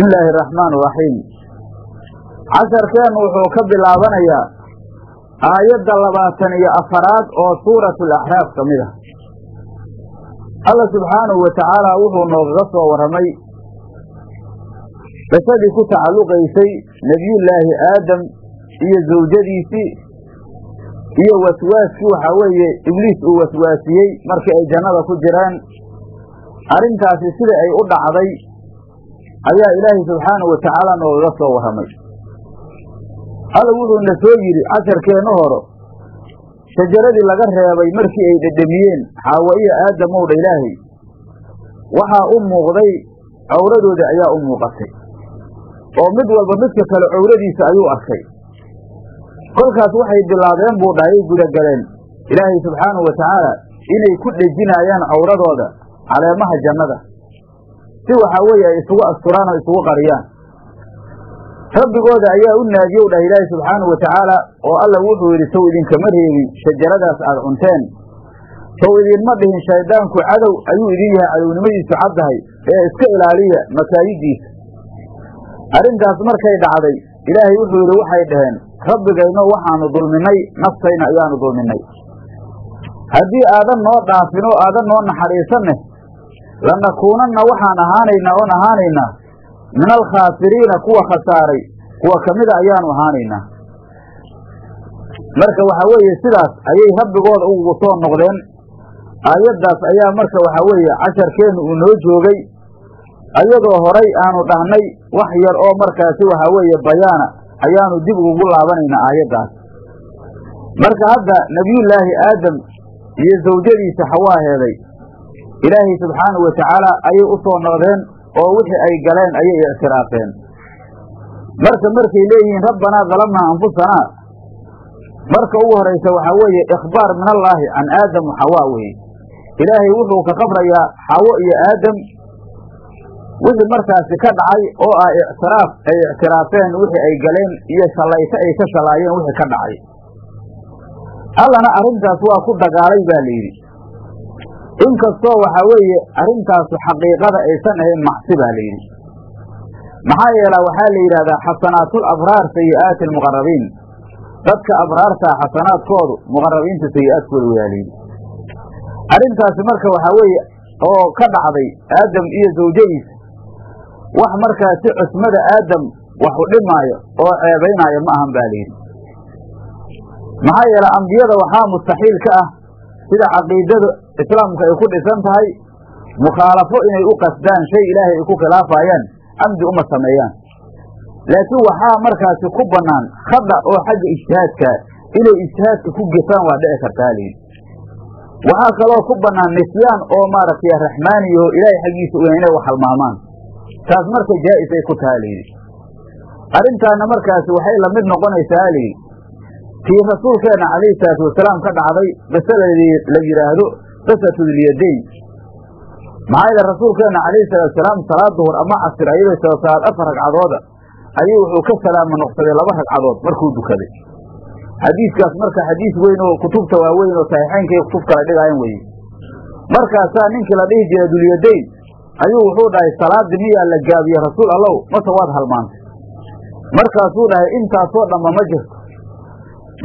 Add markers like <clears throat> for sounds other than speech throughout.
bismi illaahi araxmaan araxiim casharkeennu wuxuu ka bilaabanayaa aayadda labaatan iyo afaraad oo suuratu alaxraaf ka mid ah. Alla subxaanahu wa tacaala wuxuu noogaga soo warramay qisadii ku tacalluqaysay nebiyullaahi aadam iyo zawjadiisii iyo waswaaskii waxaa weeye ibliis uu waswaasiyey markii ay jannada ku jiraan. Arrintaasi sida ay u dhacday ayaa ilaahay subxaanahu wa tacaala noogaga soo warramay alla wuxuuna soo yidhi casharkeenna horo shajaradii laga reebay markii ay dhedhemiyeen xaawa iyo aadamowdha ilaahay waxaa u muuqday cawradooda ayaa u muuqatay. Oo mid walba midka kale cawradiisa ayuu arkay. Kolkaas waxay bilaabeen buu dhahay ay gudagaleen ilaahay subxaanahu wa tacaala inay ku dhejinaayaan cawradooda caleemaha jannada si waxaa weeye ay isugu asturaan oo isugu qariyaan. Rabbigooda ayaa u naadiyow dhahay ilaahay subxaanahu wa tacaala oo alla wuxuu yidhi sow idinkama reebin shajaradaas aad cunteen. Sow idinma dhihin shayddaanku cadow ayuu idin yahay cadownimadiisu caddahay ee iska ilaaliya makaayidiisa arrintaas markay dhacday ilaahay wuxuu yidhi waxay dhaheen rabbigayno waxaanu dulminnay naftayna ayaanu dulminnay haddii aadan noo dhaafin oo aadan noo naxariisanne lanakuunanna waxaan ahaanaynaa oon ahaanaynaa min alkhaasiriina kuwa khasaaray kuwa ka mida ayaanu ahaanaynaa marka waxaa weeye sidaas ayay rabbigooda ugu soo noqdeen aayaddaas ayaa marka waxaa weeye casharkeennu uu noo joogay ayadoo horay aanu dhahnay wax yar oo markaasi waxaa weeye bayaana ayaanu dib ugu laabanaynaa aayaddaas marka hadda nebiyullaahi aadam iyo zawjadiisa xawaaheeday ilaahay subxaanahu wa tacaala ayay u soo noqdeen oo wixii ay galeen ayay ictiraafeen. Marka markay leeyihiin rabbanaa dalamnaa anfusanaa marka ugu horaysa waxaa weeye ikhbaar min allaahi can aadam wa xawaa weye ilaahay wuxuu ka qabrayaa xawo iyo aadam. Wixii markaasi ka dhacay oo ah ictiraaf ay ictiraafeen wixii ay galeen iyo shallayto ay ka shalaayeen wixii ka dhacay. Allana arrintaas waa ku dagaalay baa layidhi inkastoo waxaa weeye arrintaasu xaqiiqada aysan ahayn macsi baa layidhi maxaa yeelaa waxaa la yidhahdaa xasanaatul abraar sayi'aati almuqarabiin dadka abraartaa xasanaadkoodu muqarabiinta sayi'aadkooda wayaa layidhi arrintaasi marka waxaa weeye oo ka dhacday aadam iyo zawjadiisa wax markaasi cusmada aadam wax u dhimaayo oo ceebaynaayo ma ahan baa layidhi maxaa yeelay ambiyada waxaa mustaxiil ka ah sida caqiidada islaamka ay ku dhisan tahay mukhaalafo inay u qasdaan shay ilaahay ay ku khilaafayaan amdi uma sameeyaan. Laakiin waxaa markaasi ku bannaan khada oo xagga ijtihaadkaa inay ijtihaadka ku gefaan waa dhici kartaa layidhi waxaa kaloo ku bannaan nisyaan oo maaragtay raxmaaniyaho ilaahay xaggiisa u inay wax halmaamaan. Taas marka jaa'is ay ku taha layidhi arrintaana markaasi waxay la mid noqonaysaa layidhi tii rasuulkeenna calayhi salaatu wasalaam ka dhacday qisada la yidhaahdo qisatulyadayn maxaa yeele rasuulkeenna calayhi salaatu wasalaam salaad duhur ama casir ayadoo soo salaad afar ragcadooda ayuu wuxuu ka salaamo noqsaday laba ragcadood markuu dukaday. Xadiiskaas marka xadiis weyn oo kutubta waaweyn oo saxiixaynka iyo kutub kala dhigaayan weye markaasaa ninkii la dhihi jira dulyadayn ayuu wuxuu dhahay salaadii miyaa la gaabiye rasuul allow mase waad halmaantay. Markaasuu dhahay intaasoo dhanba ma jirto.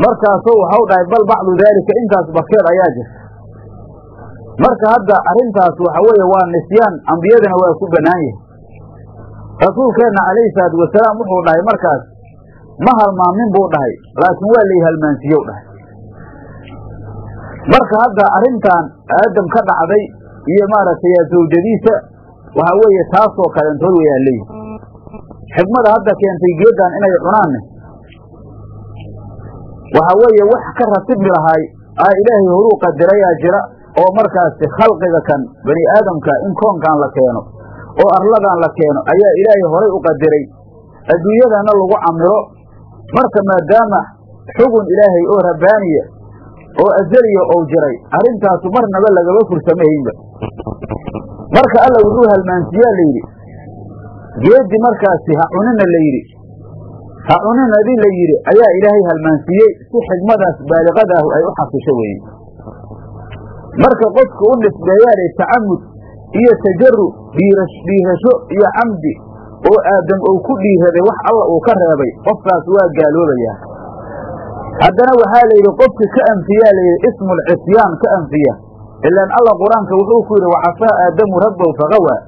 Markaasuu waxau dhahay bal bacdu daalika intaas bakeed ayaa jirta marka hadda arrintaas waxa weeye waa nisyaan ambiyadana waa ku bannaan yahay. Rasuulkeenna calayhi salaatu wasalaam wuxuu dhahay markaas ma halmaamin buu dhahay laakiin waa lay halmaansiiyow dhahay. Marka hadda arrintan aadam ka dhacday iyo maaragtay zawjadiisa waxaa weeye taasoo kaleentood wayaa leeyihi xikmada hadda keentay geeddan inay cunaanne. Waxaa weeye wax ka ratibmi lahaay aa ilaahay horuu qadirayaa jira oo markaasi khalqiga kan bani aadamka in koonkan la keeno oo arladan la keeno ayaa ilaahay horay u qadiray. Adduunyadana lagu camiro marka maadaama xugun ilaahay oo rabbaaniya oo azaliya ou jiray arrintaasu marnaba lagama fursamahaynba marka alla wuxuu halmaansiyaa layidhi geedi markaasi ha cunina la yidhi ha cuninadii la yidhi ayaa ilaahay halmaansiiyey. Si xigmadaas baaliqadaahu ay u xasisho weeye marka qofka u nisbeeyaanay tacamud iyo tajaru dhiirasho iyo camdi oo aadam uu ku dhiiraday wax alla uu ka reebay qofkaas waa gaaloobayaa. Haddana waxaa layidhi qofki ka anfiyaa layidhi ismul cisyaan ka anfiya. Ilaan alla qur'aanka wuxuu ku yidhi wacasaa aadamu rabbow faqawaa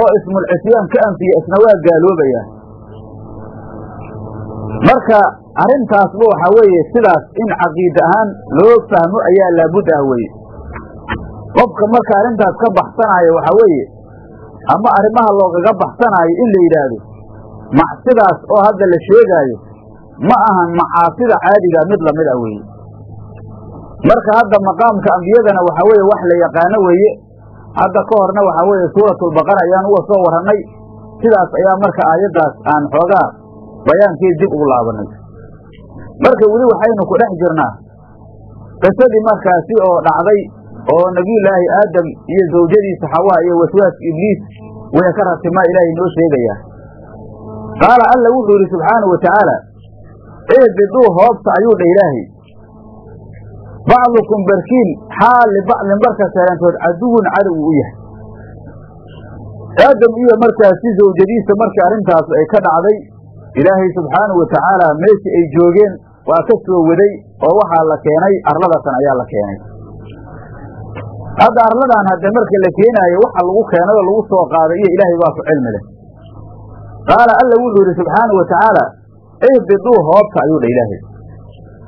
oo ismul cisyaan ka anfiya isna waa gaaloobayaa. Marka arrintaasba waxaa weeye sidaas in caqiida ahaan loo fahmo ayaa laabud ah weye qofka marka arrintaas ka baxsanaayo waxaa weeye ama arrimaha loogaga baxsanaayo in la yidhaahdo macsidaas oo hadda la sheegaayo ma ahan macaasida caadiga mid la mid ah weeye. Marka hadda maqaamka ambiyadana waxaa weeye wax la yaqaano weeye hadda ka horna waxaa weeye suuratulbaqara ayaan uga soo warrannay sidaas ayaa marka aayaddaas aan xoogaa bayaankeed dib ugu laabanay. Marka weli waxaynu ku dhex jirnaa qisadii markaasi oo dhacday oo nebiyullaahi aadam iyo zawjadiisa xawaa iyo waswaaska ibliis waya ka ratimaa ilaahay noo sheegayaa qaala alla wuxuu yidhi subxaanau wa tacaala ihbiduu hoobta ayuu dha ilaahay bacdukum barkiin xaal libacdin barka kalantood caduwun cadow u yahay. Aadam iyo markaasi zawjadiisa markii arrintaas ay ka dhacday ilaahay subxaanahu wa tacaala meeshii ay joogeen waa ka soo waday oo waxaa la keenay arladatan ayaa la keenay hadda arladan hadde marka la keenaayo waxa lagu keenay oo lagu soo qaaday iyo ilaahay baa ku cilmi leh. Qaala alla wuxuu yidhi subxaanahu wa tacaala ihbiduu hoobta ayuu dha ilaahay.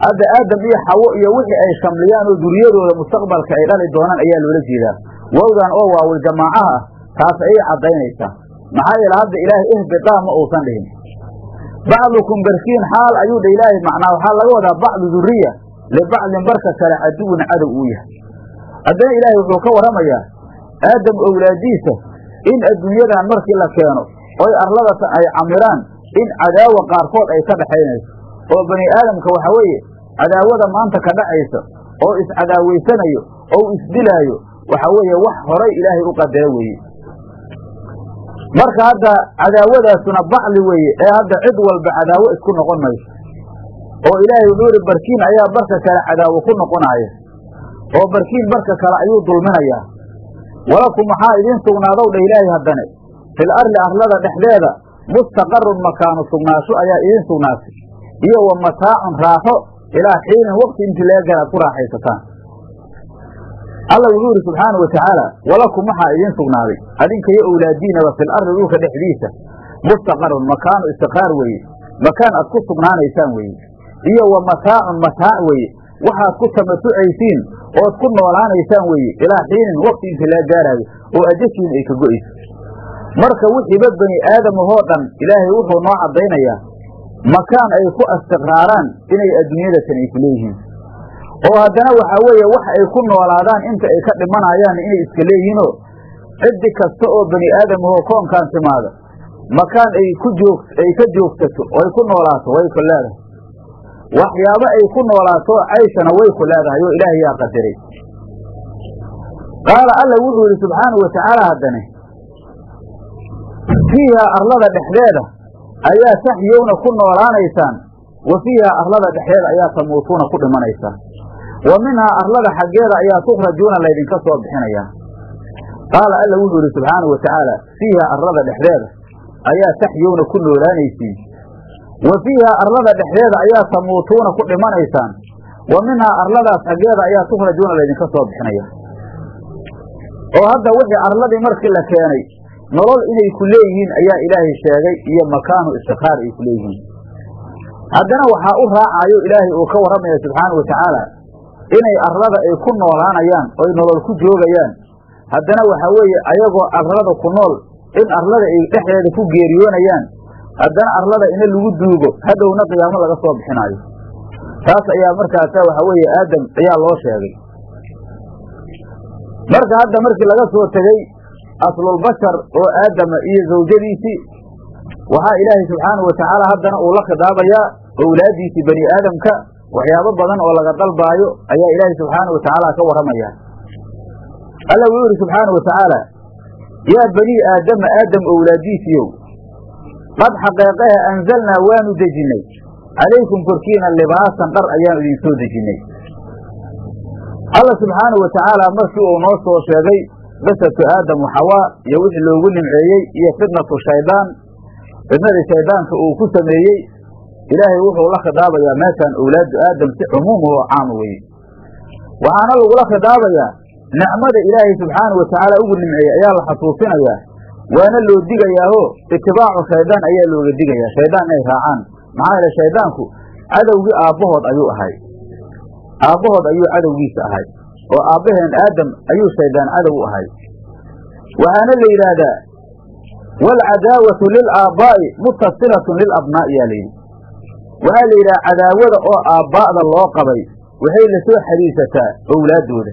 Hadda aadam iyo xawo iyo wixii ay shamliyaan oo duriyadooda mustaqbalka ay dhali doonaan ayaa loola jeedaa. Wowdan oo waawil jamaacaha ah taas ayay caddaynaysaa. Maxaa yeele hadda ilaahay ihbidaa ma uusan dhihin. Bacdukum barkiin xaal ayuu dha ilaahay macnaa waxaa laga wadaa bacdu duriya libacdin barka kale caduwun cadow uu yahay haddana ilaahay wuxuu ka warramayaa aadam owlaadiisa in adduunyadan markii la keeno oy arladatan ay camiraan in cadaawa qaarkood ay ka dhaxaynayso oo bani aadamka waxaa weeye cadaawada maanta ka dhacaysa oo iscadaawaysanayo oo isdilaayo waxaa weeye wax horay ilaahay u qadara weeye. Marka hadda cadaawadaasuna bacli weeye ee hadda cid walba cadaawo isku noqon mayso. Oo ilaahay wuxuu yidhi barkiin ayaa barka kale cadaawo ku noqonaaya oo barkiin barka kale ayuu dulminayaa walakum waxaa idiin sugnaadow dha ilaahay haddane? Fil arli arlada dhexdeeda mustaqarun makaanu sugnaasho ayaa idiin sugnaatay iyo wa mataacun raaxo ilaa xiinin waqti intii laga gara ad ku raaxaysataan. Alla wuxuu yidhi subxaana wa tacaala walakum waxaa idiin sugnaaday? Adinkayo owlaadiinaba fil ardi dhulka dhexdiisa mustaqarun makaanu istiqraar weeye. Makaan aad ku sugnaanaysaan weeye. Iyo wa mataacun mataac weeye waxaad ku tamasucaysiin ood ku noolaanaysaan weeye ilaa xiinin waqti intii laga gaaraayo oo ajashiin ay ka go'ayso marka wixiiba bani aadamahoo dhan ilaahay wuxuu noo caddaynayaa makaan ay ku istiqraaraan inay adduunyadatan ay ku leeyihiin. Oo haddana waxaa weeye wax ay ku noolaadaan inta ay ka dhimanayaan inay iska leeyihiinoo ciddi kasta oo bani aadamahoo koonkaan timaada makaan ay ku joog ay ka joogsato oo ay ku noolaato way ku leedahay waxyaabo ay ku noolaato cayshana way ku leedahay oo ilaahay yaa qadaray qaala alla wuxuu yidhi subxaanau wa tacaala haddane fiihaa arlada dhexdeeda ayaa taxyowna ku noolaanaysaan wa fiihaa arlada dhexdeeda ayaa tamuutuuna ku dhimanaysaan. Wa minhaa arlada xaggeeda ayaa tukhrajuuna laydinka soo bixinayaa qaala alla wuxuu yidhi subxaanau wa tacaala fiihaa arlada dhexdeeda ayaa taxyowna ku noolaanaysiin wa fiihaa arlada dhexdeeda ayaa tamuutuuna ku dhimanaysaan. Wa minhaa arladaas xaggeeda ayaa tukhrajuuna laydinka soo bixinaya. Oo hadda wixii arladii markii la keenay nolol inay ku leeyihiin ayaa ilaahay sheegay iyo makaanu istiqraar ay ku leeyihiin. Haddana waxaa u raacayo ilaahay uu ka warramaya subxaana wa tacaala inay arlada ay ku noolaanayaan oy nolol ku joogayaan. Haddana waxaa weeye ayagoo arlada ku nool in arlada ay dhexdeeda ku geeriyoonayaan haddana arlada ina lagu duugo hadhowna qiyaamo laga soo bixinaayo. Taas ayaa markaasa waxaa weeye aadam ayaa loo sheegay. Marka hadda markii laga soo tegey aslulbashar oo aadama iyo zawjadiisii waxaa ilaahay subxaanau wa tacaala haddana uu la khidaabayaa owlaadiisii bani aadamka waxyaabo badan oo laga dalbaayo ayaa ilaahay subxaanau wa tacaala ka warramaya. Alla wuxuu yidhi subxaanau wa tacaala yaa banii aadama aadam owlaadiisiiow qad xaqeeqaha anzalnaa waanu dejinnay calaykum korkiina libaasan dhar ayaanu idin soo dejinnay alla subxaanau wa tacaala markii uu noo soo sheegay qisatu aadam waxawaa iyo wixii loogu nimceeyey iyo fitnatu shaydaan fidnadii shaydaanka uu ku sameeyey ilaahay wuxuu la khidaabayaa meeshaan owlaadu aadam si cumuuma oo caama weye waxaana lagula khidaabayaa nicmada ilaahay subxaana wa tacaala ugu nimceeyey ayaa la xasuusinayaa waana loo digayaaho itibaacu shaydaan ayaa looga digayaa shaydaan inay raacaan. Maxaa yeele shaydaanku cadowgii aabbahood ayuu ahay. Aabbahood ayuu cadowgiisa ahay oo aabbaheen aadam ayuu shaydaan cadow u ahay. Waxaana la yidhaahdaa waalcadaawatu lilaabaa'i mutasilatun lilabnaa'i yaa layidhi waxaa la yidhaha cadaawada oo aabbaa'da loo qabay waxay la soo owlaaddooda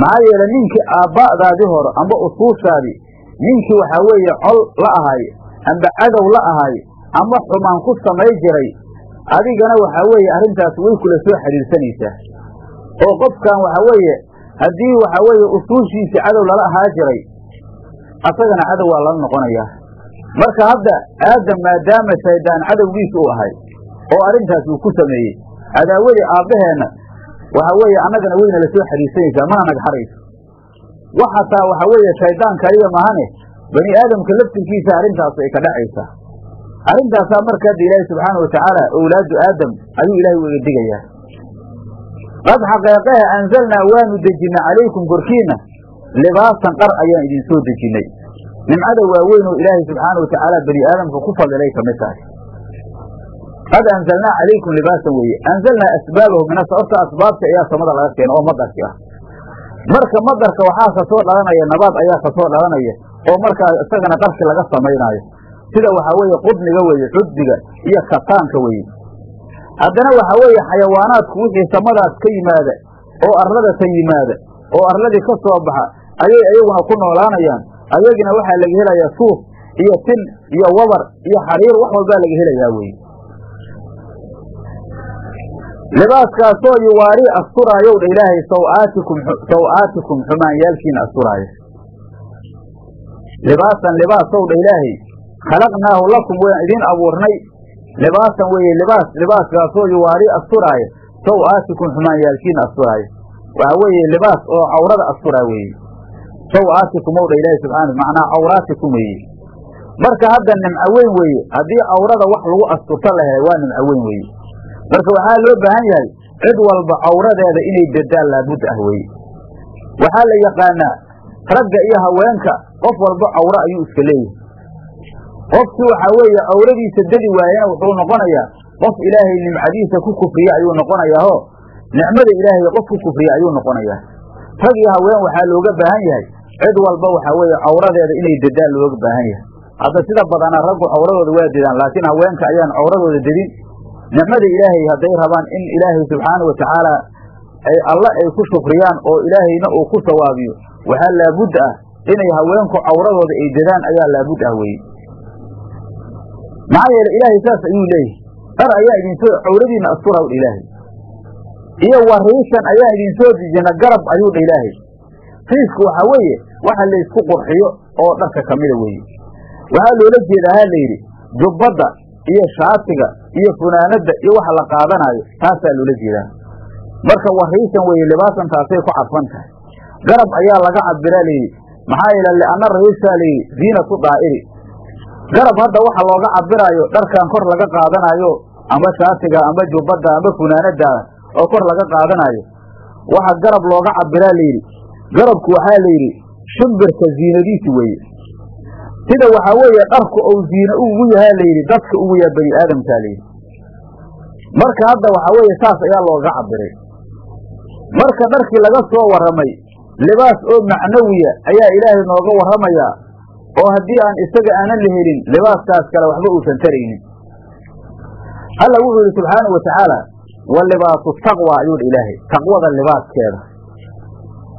maxaa yeele ninkii aabba'daadii hore amba usuushaadii ninkii waxaa weeye col la ahay amba cadow la ahay ama xumaan ku samay jiray adigana waxaa weeye arrintaas way kula soo xidhiirsanaysaa oo qofkan waxaa weeye haddii waxaa weeye usuushiisii cadow lala ahaa jiray asagana cadow waa lala noqonayaa marka hadda aadam maadaama shaydaan cadowgiisa uu ahay oo arrintaas uu ku sameeyey cadaawadii aabbaheenna waxa weeye annagana weyna la soo xidhiirsanaysaa mana naga harayso wax hataa waxaa weeye shaydaan kaliya mahane bani aadamka laftirkiisa arrintaas ay ka dhacaysaa arrintaasaa marka hadda ilaahi subxaana watacaala owlaadu aadam ayuu ilaahay uga digayaa. Qad xaqeeqehe anzalnaa waanu dejinnay calaykum korkiinna libaasan dhar ayaan idin soo dejinnay nimcada waaweyn oo ilaahay subxaana watacaala bani aadamka ku fadilay ka mid tahay. Qad anzalnaa calaykum libaasan weeye. Anzalnaa asbaabahu min horta asbaabta ayaa samada laga keena oo madarki ah marka madarka waxaa ka soo dhalanaya nabaad ayaa ka soo dhalanaya oo markaa isagana dharki laga samaynaayo sida waxaa weeye qudniga weeye cudbiga iyo kataanka weeye. Haddana waxaa weeye xayawaanaadku wixii samadaas ka yimaada oo arlada ka yimaada oo arladii ka soo baxa ayay ayaguna ku noolaanayaan. Ayagina waxaa laga helayaa suuf iyo tin iyo wabar iyo xariir wax walbaa laga helayaa weye libaaskaasoo yuwaarii asturaayow dha ilaahay sawaatikum saw-aatikum xumaanyaalkiina asturaayo. Libaasan libaasow dha ilaahay khalaqnaahu lakum waan idiin abuurnay. Libaasan weeye libaas libaaskaasoo yuwaarii asturaayo saw-aatikum xumaanyaalkiina asturaayo. Waxaa weeye libaas oo cawrada asturaa weeye. Saw-aatikum ow dha ilaahay subxaana macnaa cawraatikum weeye. Marka hadda nimco weyn weeye haddii cawrada wax lagu asturto la helay waa nimco weyn weeye marka waxaa loo baahan yahay cid walba cawradeeda inay dadaal laabud ah weye waxaa la yaqaanaa ragga iyo haweenka qof walba cawro ayuu iska leeyahay. Qofkii waxaa weeye cawradiisa dadi waayana wuxuu noqonayaa qof ilaahay nimcadiisa ku kufriye ayuu noqonayaao nicmada ilaahay qof ku kufriye ayuu noqonayaa. Rag iyo haween waxaa looga baahan yahay cid walba waxaa weeye cawradeeda inay dadaal looga baahan yahay. Hadda sida badana raggu cawradooda waa dedaan laakiin haweenka ayaan cawradooda dedin nicmada ilaahay hadday rabaan in ilaahay subxaana wa tacaala ay ku shukriyaan oo ilaahayna uu ku sawaabiyo waxaa laabud ah inay haweenku cawradooda ay dedaan ayaa laabud ah weye maxaa yeele ilaahay saas ayuu leeyahay dhar ayaa idin soo cawradiina asturaw dha ilaahay. Iyo wariishan ayaa idin soo dejina garab ayuu dha ilaahay. Riisku waxaa weeye waxa laysku qurxiyo oo dharka kamida weeye. Waxaa loola jeedaa ha layidhi jubbadda iyo shaatiga iyo funaanadda iyo waxa la qaadanaayo taasaa loola jeedaa. Marka wariishan weeye libaasan taasay ku cadfan tahay garab ayaa laga cabiraa layidhi maxaa yeele lianna riishaa layidhi ziinatu daa'iri. Garab hadda waxa looga cabiraayo dharkan kor laga qaadanaayo amba shaatiga amba jubbadda amba funaanadda oo kor laga qaadanaayo. Waxa garab looga cabiraa layidhi garabku waxaa layidhi shimbirka ziinadiisi weeye sida waxaa weeye dharku ou ziine ugu yahaa layidhi dadka ugu yaha bani aadamkaa layidhi marka hadda waxaa weeye saas ayaa looga cabiray marka dharkii laga soo warramay libaas oo macnawiya ayaa ilaahay nooga warramayaa oo haddii aan isaga aanan la helin libaaskaas kale waxba uusan taraynin. Alla wuxuu yidhi subxaanau wa tacaala wa libaasu taqwa ayuu dha ilaahay. Taqwada libaaskeeda.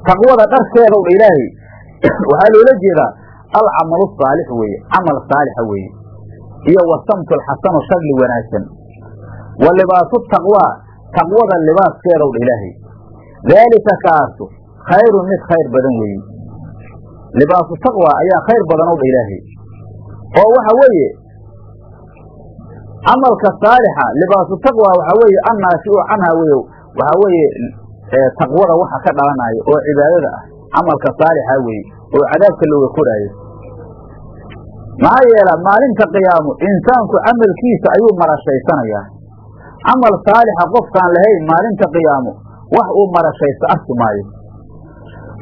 Taqwada dharkeedaw dha ilaahay. <clears throat> Waxaa loola jeedaa alcamalu saalix weeye camal saalixa weeye iyo wasamtu alxasanu shagli wanaagsan wa libaasu taqwaa taqwada libaaskeedaw dha ilaahay daalika kaasu khayrun mid khayr badan weeye libaasu taqwa ayaa khayr badan ow dha ilaahay oo waxa weeye camalka saalixa libaasu taqwa waxaa weeye annaashi u canha wey waxaa weeye taqwada waxa ka dhalanaayo oo cibaadada ah camalka saalixa weeye oo cadaabka looga koraayo maxaa yeela maalinta qiyaamo insaanku camalkiisa ayuu marashaysanayaa. Camal saalixa qofkaan lahayn maalinta qiyaamo wax uu marashaysto arki maayo.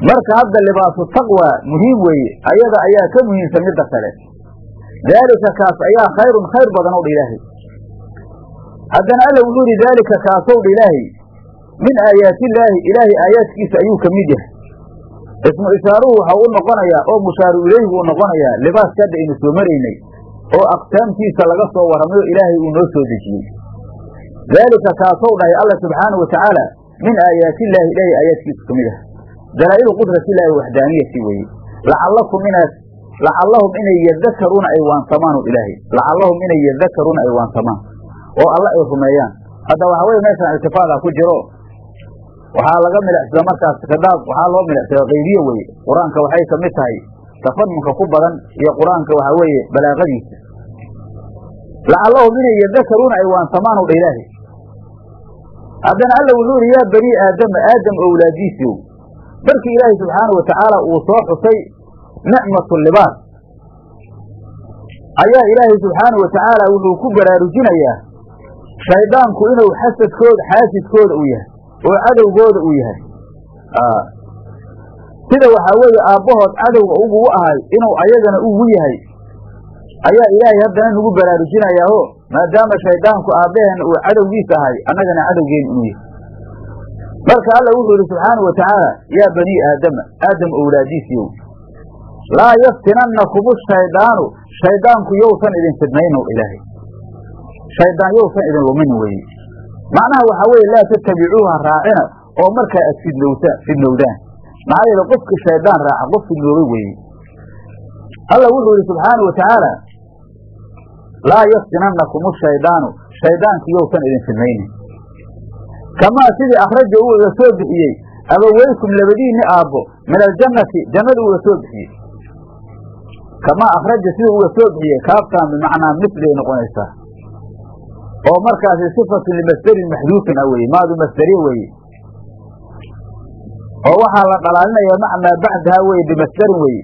Marka hadda libaasu taqwa muhiim weeye ayada ayaa ka muhiimsan midda kale. Daalika kaas ayaa khayrun khayr badan ow dha ilaahay haddana alla wuxuu yidhi daalika kaasow dha ilaahay min aayaatillaahi ilaahay aayaadkiisa ayuu ka mid yahay ismu ishaaruhu waxau u noqonayaa oo mushaaru ileyhi uu noqonayaa libaaska hadda aynu soo maraynay oo aqsaamtiisa laga soo warramay oo ilaahay uu noo soo dejiyey. Daalika kaasow dhahay alla subxaanau watacaala min aayaatillaahi ilaahay aayaadkiisa ka mid ah. Dalaa'ilu qudratillahi waxdaaniyati weeye. Lacallakum inaad lacallahum inay yadakaruuna ay waansamaanu ilaahay. Lacallahum inay yadakaruuna ay waansamaan. Oo alla ay rumeeyaan. Hadda waxaa weye meeshaan iltifaadaa ku jiro waxaa laga milicsada markaas khidaab waxaa loo milicsada qaybiye weye qur'aanka waxay ka mid tahay tafanunka ku badan iyo qur'aanka waxaa weeye balaaqadiisa. Lacallahum inay yadakaruuna ay waansamaanu dha ilaahay. Haddana alla wuxuu yidhi yaa banii aadama aadam owlaadiisiiow markii ilaahay subxaana wa tacaala uu soo xusay nicmatu libaas. Ayaa ilaahay subxaana wa tacaala wuxuu ku baraarujinayaa shaydaanku inuu xasadkooda xaasidkooda uu yahay oo cadowgooda uu yahay. Sida waxaa weeye aabbahood cadowga ugu ahay inuu ayagana ugu yahay ayaa ilaahay haddana nagu baraarujinayaaho maadaama shaydaanku aabbaheenna uu cadowgiis ahay annagana cadowgeena inuu yahay. Marka alla wuxuu yidhi subxaana wa tacaala yaa banii aadama aadam owlaadiisiyow laa yaftinannakum shaydaanu shaydaanku yousan idin fidnaynow ilaahay. Shaydaan yousan idin lumin weeye macnaha waxaa weeye laa tattabicuuha raacina oo markaa aad fidnowta fidnowdaan. Maxaa yeele qofki shaydaan raaca qof fidnoobay weeye alla wuxuu yidhi subxaana wa tacaala laa yaftinannakum shaydaanu. Shaydaanku yousan idin fidnaynin kamaa sidii akhraja uu iga soo bixiyey abaweykum labadiinni aabbo min aljannati jannada uga soo bixiyey. Kamaa akhraja sidii uga soo bixiyey kaaftaan bimacnaa misliay noqonaysaa oo markaasi sifatun limasdarin maxduufin ah weye maadu masdariye weeye. oo waxaa la dhalaalinayaa macmaa bacdaha weye bimasdarin weeye.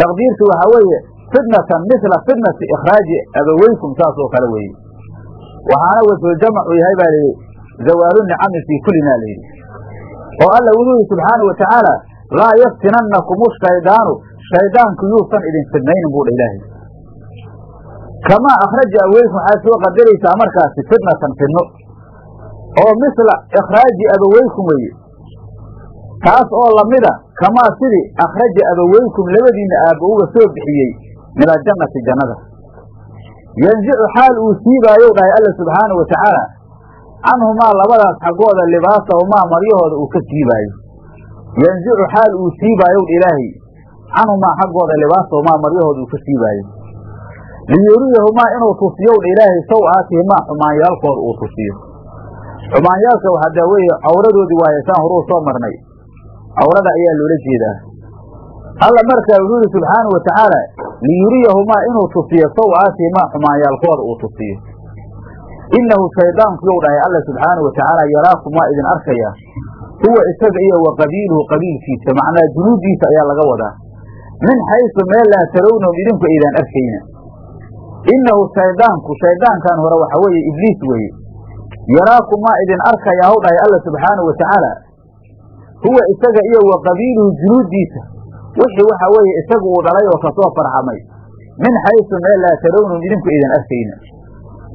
Taqdiirtu waxaa weeye fitnatan misla fitnati ikhraaji abaweykum saas oo kale weeye. Waxaana wajhuljamacu yahay baa layidhi zawaalu nicami fii kullina layidhi oo alla wuxuu yihi subxaana wa tacaala laa yaftinannakum shaydaanu shaydaanku yuusan idin fidnaynin buu dha ilaahay kamaa akhraja abaweykum waxaad soo qadaraysaa markaasi fitnatan fidno oo misla ikhraaji abaweykum weeye taas oo lamida kamaa sidii akhraja abaweykum labadiinna aabba uga soo bixiyey min aljannati jannada yanzicu xaal uu siibaayow dhahay alla subxaana wa tacaala canhumaa labadaas xaggooda libaasahumaa maryahooda uu ka siibaayo yanzicu xaal uu siibaayow ilaahay canhumaa xaggooda libaasahumaa maryahooda uu ka siibaayo liyuriyahumaa inuu tusiyow dha ilaahay saw-aatihimaa xumaanyaalkooda uu tusiyo. Xumaanyaalka haddaa weeye cawradoodii waaye saan horuu soo marnay. Cawrada ayaa loola jeedaa. Alla markaa wuxuu yihi subxaana wa tacaala liyuriyahumaa inuu tusiyo saw-aatihimaa xumaanyaalkooda uu tusiyo. Innahu shaydaanku yow dhahay alla subxaana wa tacaala yaraakum waa idin arkaya. Huwa isaga iyo wa qabiiluhu qabiilkiisa macnaa junuudiisa ayaa laga wadaa. Min xaysu meel laa tarawnahum idinku aydaan arkayna innahu shaydaanku shaydaankan hore waxaa weeye ibliis weeye yaraakum waa idin arkaya haw dhahay alla subxaana wa tacaala huwa isaga iyo wa qabiiluhu junuudiisa wixii waxaa weeye isagu uu dhalay oo ka soo farxamay min xaysu meel laa tarawnahum idinku aydan arkayna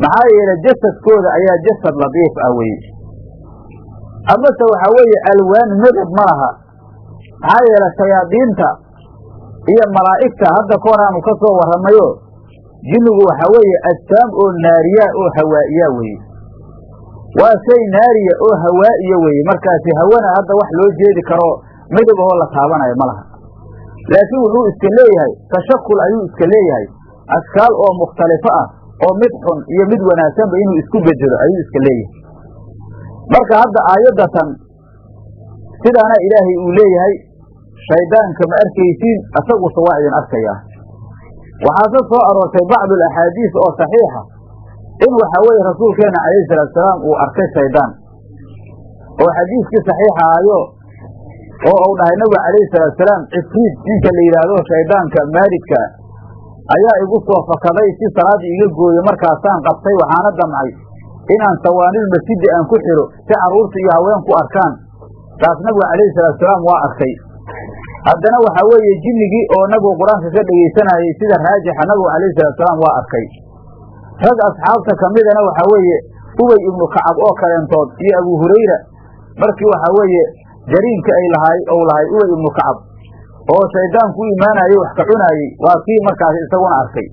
maxaa yeele jasadkooda ayaa jasad ladiif ah weye amase waxaa weeye alwaan midab ma laha maxaa yeele shayaadiinta iyo malaa'igta hadda ka aanu ka soo warramayo jinnigu waxaa weeye ajsaam oo naariyaa oo hawaa'iyaa weye waa shay naariya oo hawaa'iya weye markaasi hawana hadda wax loo jeedi karo midab ahoo la taabanayo ma laha laakiin wuxuu iska leeyahay tashakul ayuu iska leeyahay ashkaal oo mukhtalifo ah oo mid xun iyo mid wanaagsanba inuu isku bedelo ayuu iska leeyahay marka hadda aayaddatan sidaana ilaahay uu leeyahay shayddaanka ma arkaysiin isaguse waa idin arkayaa waxaase soo aroortay bacdu alaxaadiis oo saxiixa in waxaa weeye rasuulkeena calayhi salaatusalaam uu arkay shayddaan oo xadiiskii saxiixa ahayo oo uu dhahay nabigu calayhi salaatusalaam cifriid ninka la yidhaahdo shayddaanka maaridka ayaa igu soo fakaday si salaaddii iga gooye markaasaan qabtay waxaana damcay inaan sawaanil masjidi aan ku xiro si carruurta iyo haweenku arkaan. Taas nabigu calayhi salaatusalaam waa arkay haddana waxaa weeye jinnigii oo nabigu qur'aanka ka dhegaysanayey sida raajixa nabigu calayhi salaatusalaam waa arkay. Rag asxaabta ka midana waxaa weeye ubay ibnu kacab oo kaleentood iyo abu hurayra markii waxaa weeye jariinka ay lahaay ou lahay ubay ibnu kacab oo shayddaanku u imaanayey wax ka cunaayey waa kii markaasi isaguna arkay.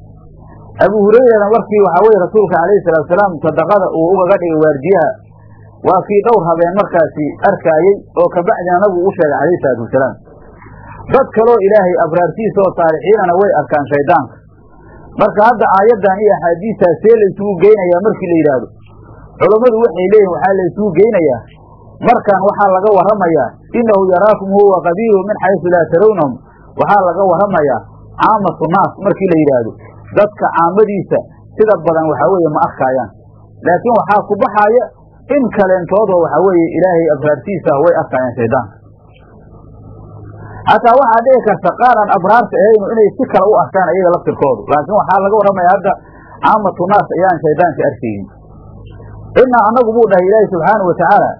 Abu hurayrana markii waxaa weye rasuulka calayhi salaatusalaam sadaqada uu ugaga dhigay waardiyaha waa kii dhowr habeen markaasi arkaayey oo kabacdina nabigu u sheegay calayhi salaatu wasalaam dad kaloo ilaahay abraartiisa oo saalixiinana way arkaan shayddaanka marka hadda aayaddan iyo axaadiistaas see la isugu geynayaa markii la yidhaahdo. Culammadu waxay leeyihiin waxaa la isugu geynayaa. Markan waxaa laga warramayaa innahu yaraakum huwa qabiilu min xaysu laa tarawnahum waxaa laga warramayaa caamatu naas markii la yidhaahdo. Dadka caamadiisa sida badan waxaa weeye ma arkaayaan. Laakiin waxaa ku baxaaya in kaleentoodoo waxaa weeye ilaahay abraartiisa way arkaayaan shayddaanka xataa waxaa dhici karta qaar aan abraarta ahaynu inay si kale u arkaan ayaga laftirkoodu. Laakiin waxaa laga warramaya hadda caamatu naas ayaan shayddaanka arkaynin. Innaa annagu buu dhahay ilaahi subxaana wa tacaala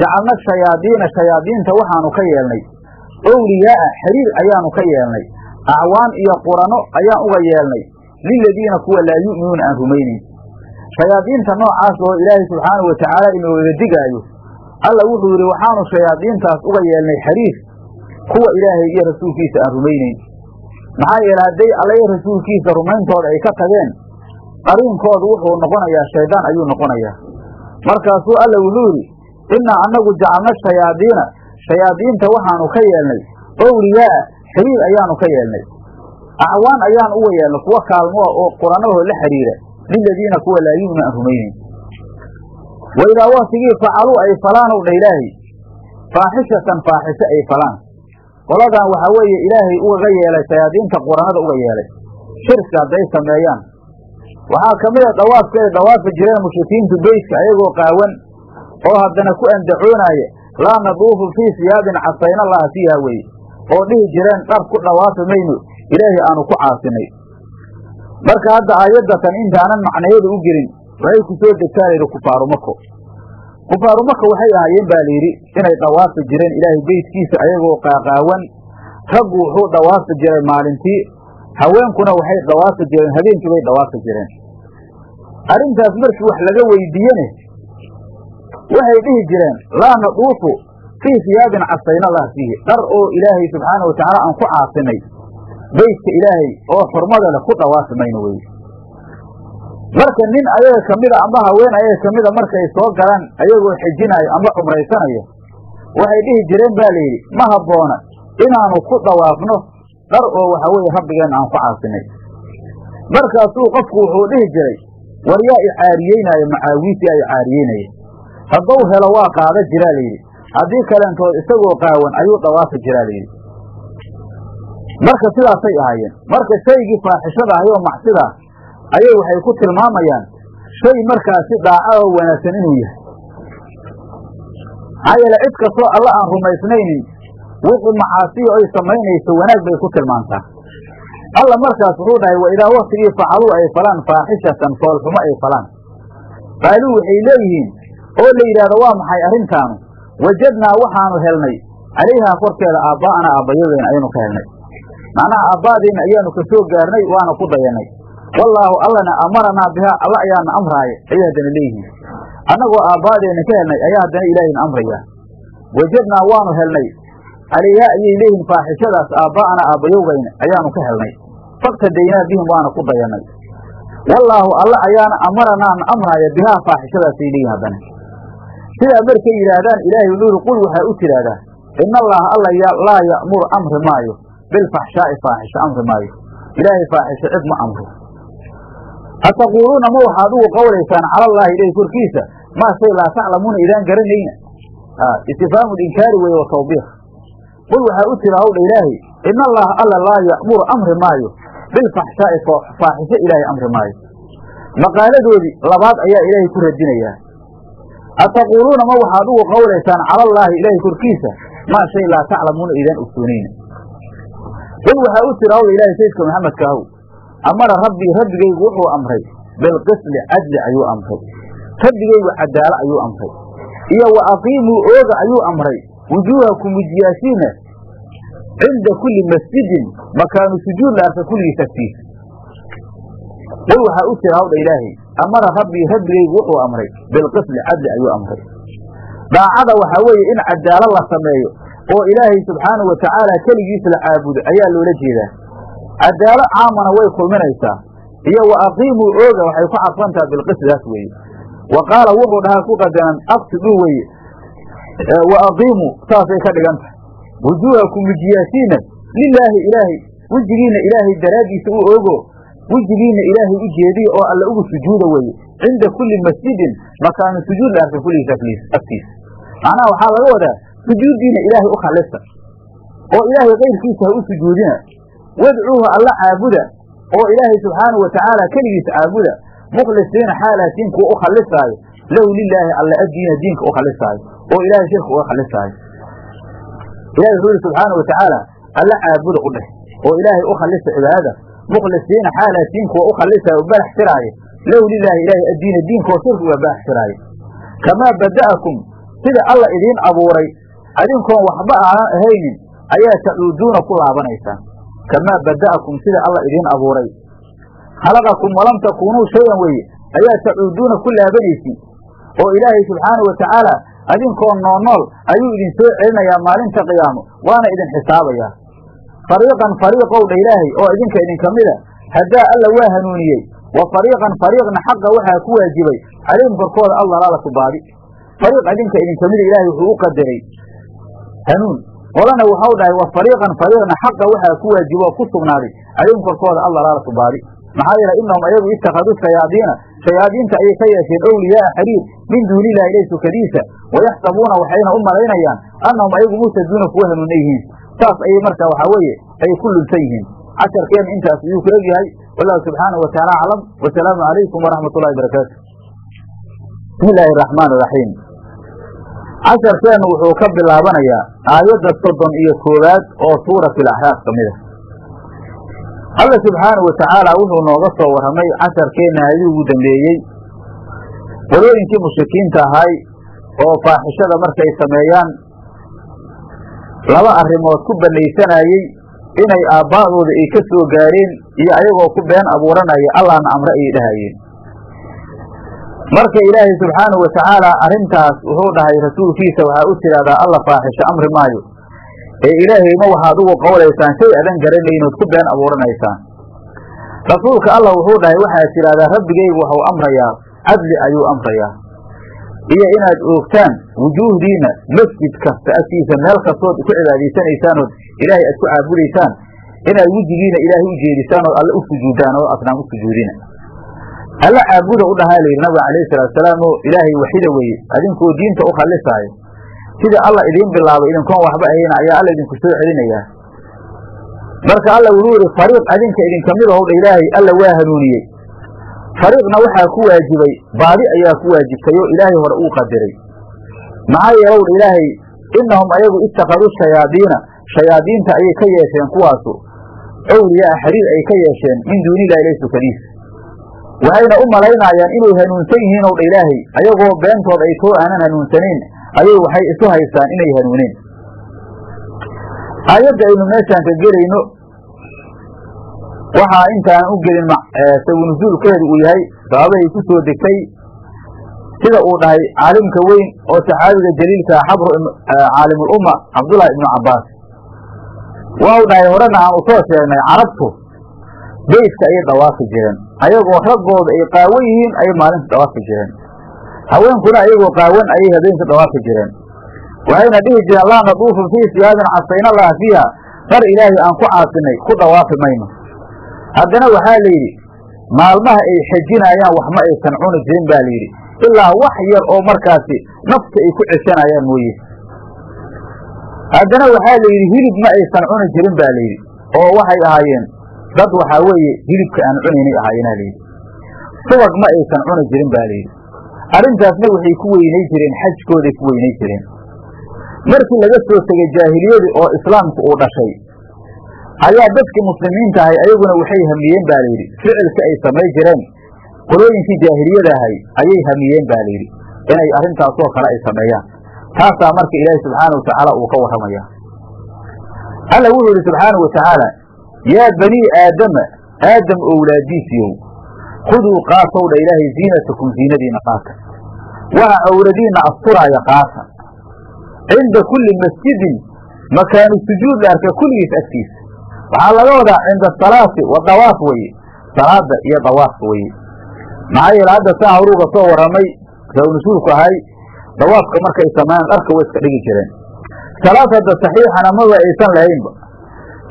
jacalna shayaadiina shayaadiinta waxaanu ka yeelnay. Owliyaa'a xiriir ayaanu ka yeelnay. Acwaan iyo qurano ayaan uga yeelnay. Liladiina kuwa laa yu'minuuna aan rumaynayn shayaadiinta noocaas oo ilaahay subxaana wa tacaala inooga digaayo alla wuxuu yidhi waxaanu shayaadiintaas uga yeelnay xiriir kuwa ilaahay iyo rasuulkiisa aan rumaynayn maxaa yeele hadday alla iyo rasuulkiisa rumayntooda ay ka tageen qariinkoodu wuxuu noqonayaa shayddaan ayuu noqonayaa. Markaasuu alla wuxuu yidhi innaa annagu jacalna shayaadiina shayaadiinta waxaanu ka yeelnay owliyaa'a xiriir ayaanu ka yeelnay. Acwaan ayaan uga yeelnay kuwa kaalmoa oo quranaho la xiriira liladiina kuwa laa yu'minu aan rumaynayn wa idaa waktigii facaluu ay falaanow dha ilaahay. Faaxishatan faaxisho ay falaan qoladan waxaa weeye ilaahay ugaga yeelay shayaadiinta quranada uga yeelay. Shirka hadday sameeyaan. Waxaa ka mid a dawaafka ay dawaafi jireen mushrikiintu beytka ayagoo qaawan oo haddana ku andacoonaaya laa naduufu fii siyaabin casayna allaha fiiha weye oo dhihi jireen dhar ku dhawaafi mayno ilaahay aanu ku caasinay. Marka hadda aayaddatan intaanan macnayadu u gelin waxay ku soo degtaa layidhi kufaaru mako kufaaru maka waxay ahaayeen baa layidhi inay dhawaafi jireen ilaahay beytkiisa ayagoo qaaqaawan. Raggu wuxuu dhawaafi jiray maalintii haweenkuna waxay dhawaafi jireen habeenkii bay dhawaafi jireen. Arrintaas markii wax laga weydiiyene waxay dhihi jireen laa naduufu fii siyaabin casayna allah fiihi. Dhar oo ilaahay subxaana wa tacaala aan ku caasinay beytka ilaahay oo xurmada leh ku dhawaafi mayno weye marka nin ayaga kamida amba haween ayaga kamida markay soo galaan ayagoo xejinaayo amba cumraysanaya waxay dhihi jireen ba layidhi ma habboona inaanu ku dawaafno dhar oo waxa weeye rabbigeenna aan ku caasinay. Markaasuu qofku wuxuu dhihi jiray war yaa i caariyeynaayo macaawiisi yaa i caariyeynaya hadduu helo waa qaada jiraa layidhi haddii kaleentood isagoo qaawan ayuu dawaafi jiraa layidhi marka sidaasay ahaayeen. Marka shaygii faaxishada ahay oo macsidaa ayay waxay ku tilmaamayaan shay markaasi dhaaca oo wanaagsan inuu yahay. Maxaa yeele cid kastoo alla aan rumaysnaynin wixii macaasiyo ay samaynayso wanaag bay ku tilmaantaa. Alla markaas wuxuu dhahay wa idaa waktigii facaluu ay falaan faaxishatan foolxumo ay falaan. Qaaluu waxay leeyihiin oo la yidhaahdo waa maxay arrintaanu? Wajadnaa waxaanu helnay. Calayhaa korkeeda aabbaa'ana aabbayadeena ayanu ka helnay. Macnaha aabba'deenna ayaanu ka soo gaarnay waana ku dayannay wallaahu allana amaranaa bihaa alla ayaana amraaya ayay haddana leeyihiin annagoo aabba'deenna ka helnay ayaa haddana ilaahayna amraya. Wajadnaa waanu helnay. Calayhaa ayay leeyihiin faaxishadaas aabba'ana aabbayowgayna ayaanu ka helnay. Faktadaynaa bihim waana ku dayannay wallaahu alla ayaana amaranaana amraaya bihaa faaxishadaasay leeyihiin haddana. Sidaa markay yidhaahdaan ilaahay wuxuu yidhi qul waxaa u tidhaahdaa ina allaha alla laa ya'muru amri maayo bilfaxshaa'i faaxisho amri maayo. Ilaahay faaxisho cid ma amro ataquuluuna ma waxaad ugu qowlaysaan cala allaahi ilahi korkiisa maa shay laa taclamuuna idaan garanayna istifhaamu linkaari weeye wa tawbiiq qul waxaa u tira hawdha ilaahay ina allaha alla laa ya'muru amri maayo bilfaxshaa'i faaxisho ilaahay amri maayo maqaaladoodii labaad ayaa ilaahay ku radinayaa ataquuluuna ma waxaad ugu qowlaysaan cala allaahi ilaahay korkiisa maa shay laa taclamuuna idaan ogsoonayna qul waxaa u tira hawdha ilaahay sayidka maxamedka ahow amara rabbii rabbigaygu wuxuu amray. Bilqisli cadli ayuu amray. Rabbigaygu cadaalo ayuu amray. Iyo wa aqiimuu ooga ayuu amray. Wujuuhakum wejiyaashiina cinda kulli masjidin makaanu sujuud la arka kulligiis agtiisa qul waxaa u jira hawdha ilaahay amara rabbii rabbigaygu wuxuu amray. Bilqisli cadli ayuu amray. Daacada waxaa weeye in cadaalo la sameeyo oo ilaahay subxaanahu watacaala keligiis la caabudo ayaa loola jeedaa cadaalo caamana way kulminaysaa. Iyo wa aqiimuu ooga waxay ku cadfantaha bilqislidaas weeye wa qaala wuxuu dhahaa ku qadanan aqsiduu weye wa aqiimuu saasay ka dhigan tahay. Wujuuhakum wejiyaasiina lilaahi ilaahay wejigiina ilaahay daraaddiisa u oogo wejigiina ilaahay u jeediya oo alla ugu sujuuda weeye cinda kulli masjidin makaanu sujuud la arka kulligiis agtiisa macnaha waxaa laga wadaa sujuuddiina ilaahay u khallisa oo ilaahay kayrkiisa ha u sujuudina wadcuuha alla caabuda oo ilaahay subxaanahu watacaala keligiisa caabuda mukhlisiina xaalaatiin kuwa u khalisaayo lahu lilaahi alla addiina diinka u khalisaayo oo ilaahay shirka uga khalisaayo ilahi wuxuu yihi subxaana watacaala alla caabuda u dheh oo ilaahay u khalisa cibaadada mukhlisiina xaalaatiin kuwa u khalisaayo barax tiraayo lahu lilaahi ilaahay addiina diinka oo shirka uga barax tiraayo kamaa bada'akum sida alla idiin abuuray adinkoon waxba aanan ahaynin ayaa tacuuduuna ku laabanaysaan kamaa bada'akum sida alla idiin abuuray khalaqakum walam takuunuu shayan weye ayaa tacuuduuna ku laabanaysin oo ilaahay subxaana watacaala adinkoon noolnool ayuu idin soo celinayaa maalinta qiyaamo waana idin xisaabayaa fariiqan fariiqow dha ilaahay oo idinka idinka mida haddaa alla waa hanuuniyey wa fariiqan fariiqna xaqa waxaa ku waajibay calayhim korkooda aldalaalatu baadi fariiq idinka idinka mida ilaahay wuxuu u qadaray hanuun qolana waxau dhahay wa fariiqan fariiqna xaqa waxaa ku waajibo oo ku sugnaaday. Calayhim korkooda aldalaalatu baadi. Maxaa yeelay inahum ayagu ittakhaduu shayaadiina. Shayaadiinta ayay ka yeesheen owliyaaa xiriir min duunillahi ilay sukadiisa wayaxsabuuna waxayna u malaynayaan annahum ayagu muhtaduuna kuwa hanuuna yihiin. Saas ayay marka waxaa weeye ay ku lunsan yihiin. Casharkeenna intaas ayuu ku egyahay. Wallahu subxaanahu wataala aclam. Wasalaamu calaykum waraxmat ullahi barakaatu bismi illaahi araxmaan iraxiim casharkeennu wuxuu ka bilaabanayaa aayadda soddon iyo koowaad oo suurati alaxraaf ka mid a alla subxaanahu watacaala wuxuu nooga soo warramay casharkeenna ayuu ugu dambeeyey. Qolooyinkii mushrikiinta ahay oo faaxishada markay sameeyaan laba arrimood ku banaysanayey inay aabbaa'dooda ay ka soo gaareen iyo ayagoo ku been abuuranaya allahna amre ayay dhahayeen marka ilaahay subxaanahu watacaala arrintaas wuxuu dhahay rasuulkiisa waxaa u tidhahdaa alla faaxisho amri maayo. Ee ilaahay ma waxaad ugu qowlaysaan shay adan garanaynood ku been abuuranaysaan. Rasuulka allah wuxuu dhahay waxaad tidhahdaa rabbigaygu waxuu amrayaa cadli ayuu amrayaa. Iyo inaad oogtaan wujuuhdiina masjid kasta agtiisa meel kastood ku cibaadaysanaysaan ilaahay aad ku caabudaysaan inaad wejigiina ilaahay u jeedisaan oo alle u sujuudaan oo asnaam u sujuudina alla caabuda u dhahaa layidhi nabiga calayhi salaatusalaam oo ilaahay waxida weeye adinkoo diinta u khallisaayo sida alla idiin bilaabay idinkoon waxba ahayna ayaa alla idinku soo celinayaa. Marka alla wuxuu yidhi fariiq adinka idinka mid ilaahay alla waa hanuuniyey. Fariiqna waxaa ku waajibay baadi ayaa ku waajibtay oo ilaahay hore uu qadiray. Maxaa yeelowdha ilaahay innahum ayagu ittakhaduu shayaadiina shayaadiinta ayay ka yeesheen kuwaasu. Owliyaa xiriir ay ka yeesheen min duunillahi ilay sukadiisa waxayna u malaynaayaan inay hanuunsan yihiin owdha ilaahay. Ayagoo beentood ay too aanan hanuunsanayn ayay waxay isu haystaan inay hanuuneen aayadda aynu meeshaan ka gelayno waxaa intaanan u gelin sawinusuulkeedu uu yahay sababahay ku soo degtay sida uu dhahay caalimka weyn oo saxaabiga jaliilkaa xabru caalimulumma cabdullaahi ibnu cabbaas. Waa u dhahay horena aan u soo sheegnay carabtu beytka ayay dhawaafi jireen ayagoo raggooda ay qaawan yihiin ayay maalinta dhawaafi jireen. Haweenkuna ayagoo qaawan ayay habeenka dhawaafi jireen. Waxayna dhihi jireen laa naduufu fii siyaabin casayna allaha fiiha. Mar ilaahay aan ku caasinay ku dhawaafi mayno. Haddana waxaa la yidhi maalmaha ay xejinaayaan wax ma aysan cuni jirin baa la yidhi. Ilaa wax yar oo markaasi nafta ay ku ceshanayaan mooye. Haddana waxaa la yidhi hilib ma aysan cuni jirin baa la yidhi. Oo waxay ahaayeen dad waxaa weeye hilibka aan cunaynay ahaayeenaa la yidhi. Subag ma aysan cuni jirin baa la yidhi. Arrintaasna waxay ku weynay jireen xajkooday ku weynay jireen. Markii laga soo tegay jaahiliyadii oo islaamku uu dhashay ayaa dadkii muslimiinta ahay ayaguna waxay hamiyeen ba layidhi ficilka ay samay jireen qolooyinkii jaahiliyada ahay ayay hamiyeen ba layidhi inay arrintaasoo kale ay sameeyaan. Taasaa marka ilaahi subxaana wa tacaala uu ka warramaya alla wuxuu yidhi subxaana wa yaa banii aadama aadam owlaadiisiyow khuduu qaatow dha ilaahay ziinatakum ziinadiina qaata waxa cawradiinna asturaaya qaata cinda kulli masjidin makaanu sujuud la arka kulligiis agtiisa waxaa laga wadaa cinda asalaati wa dawaaf weye salaada iyo dawaafka weye maxaa yeele hadda saa horuuga soo warramay rawnasuulku ahay dawaafka markay sameeyaan dharka way iska dhigi jireen salaad hadda saxiixana maba aysan lahaynba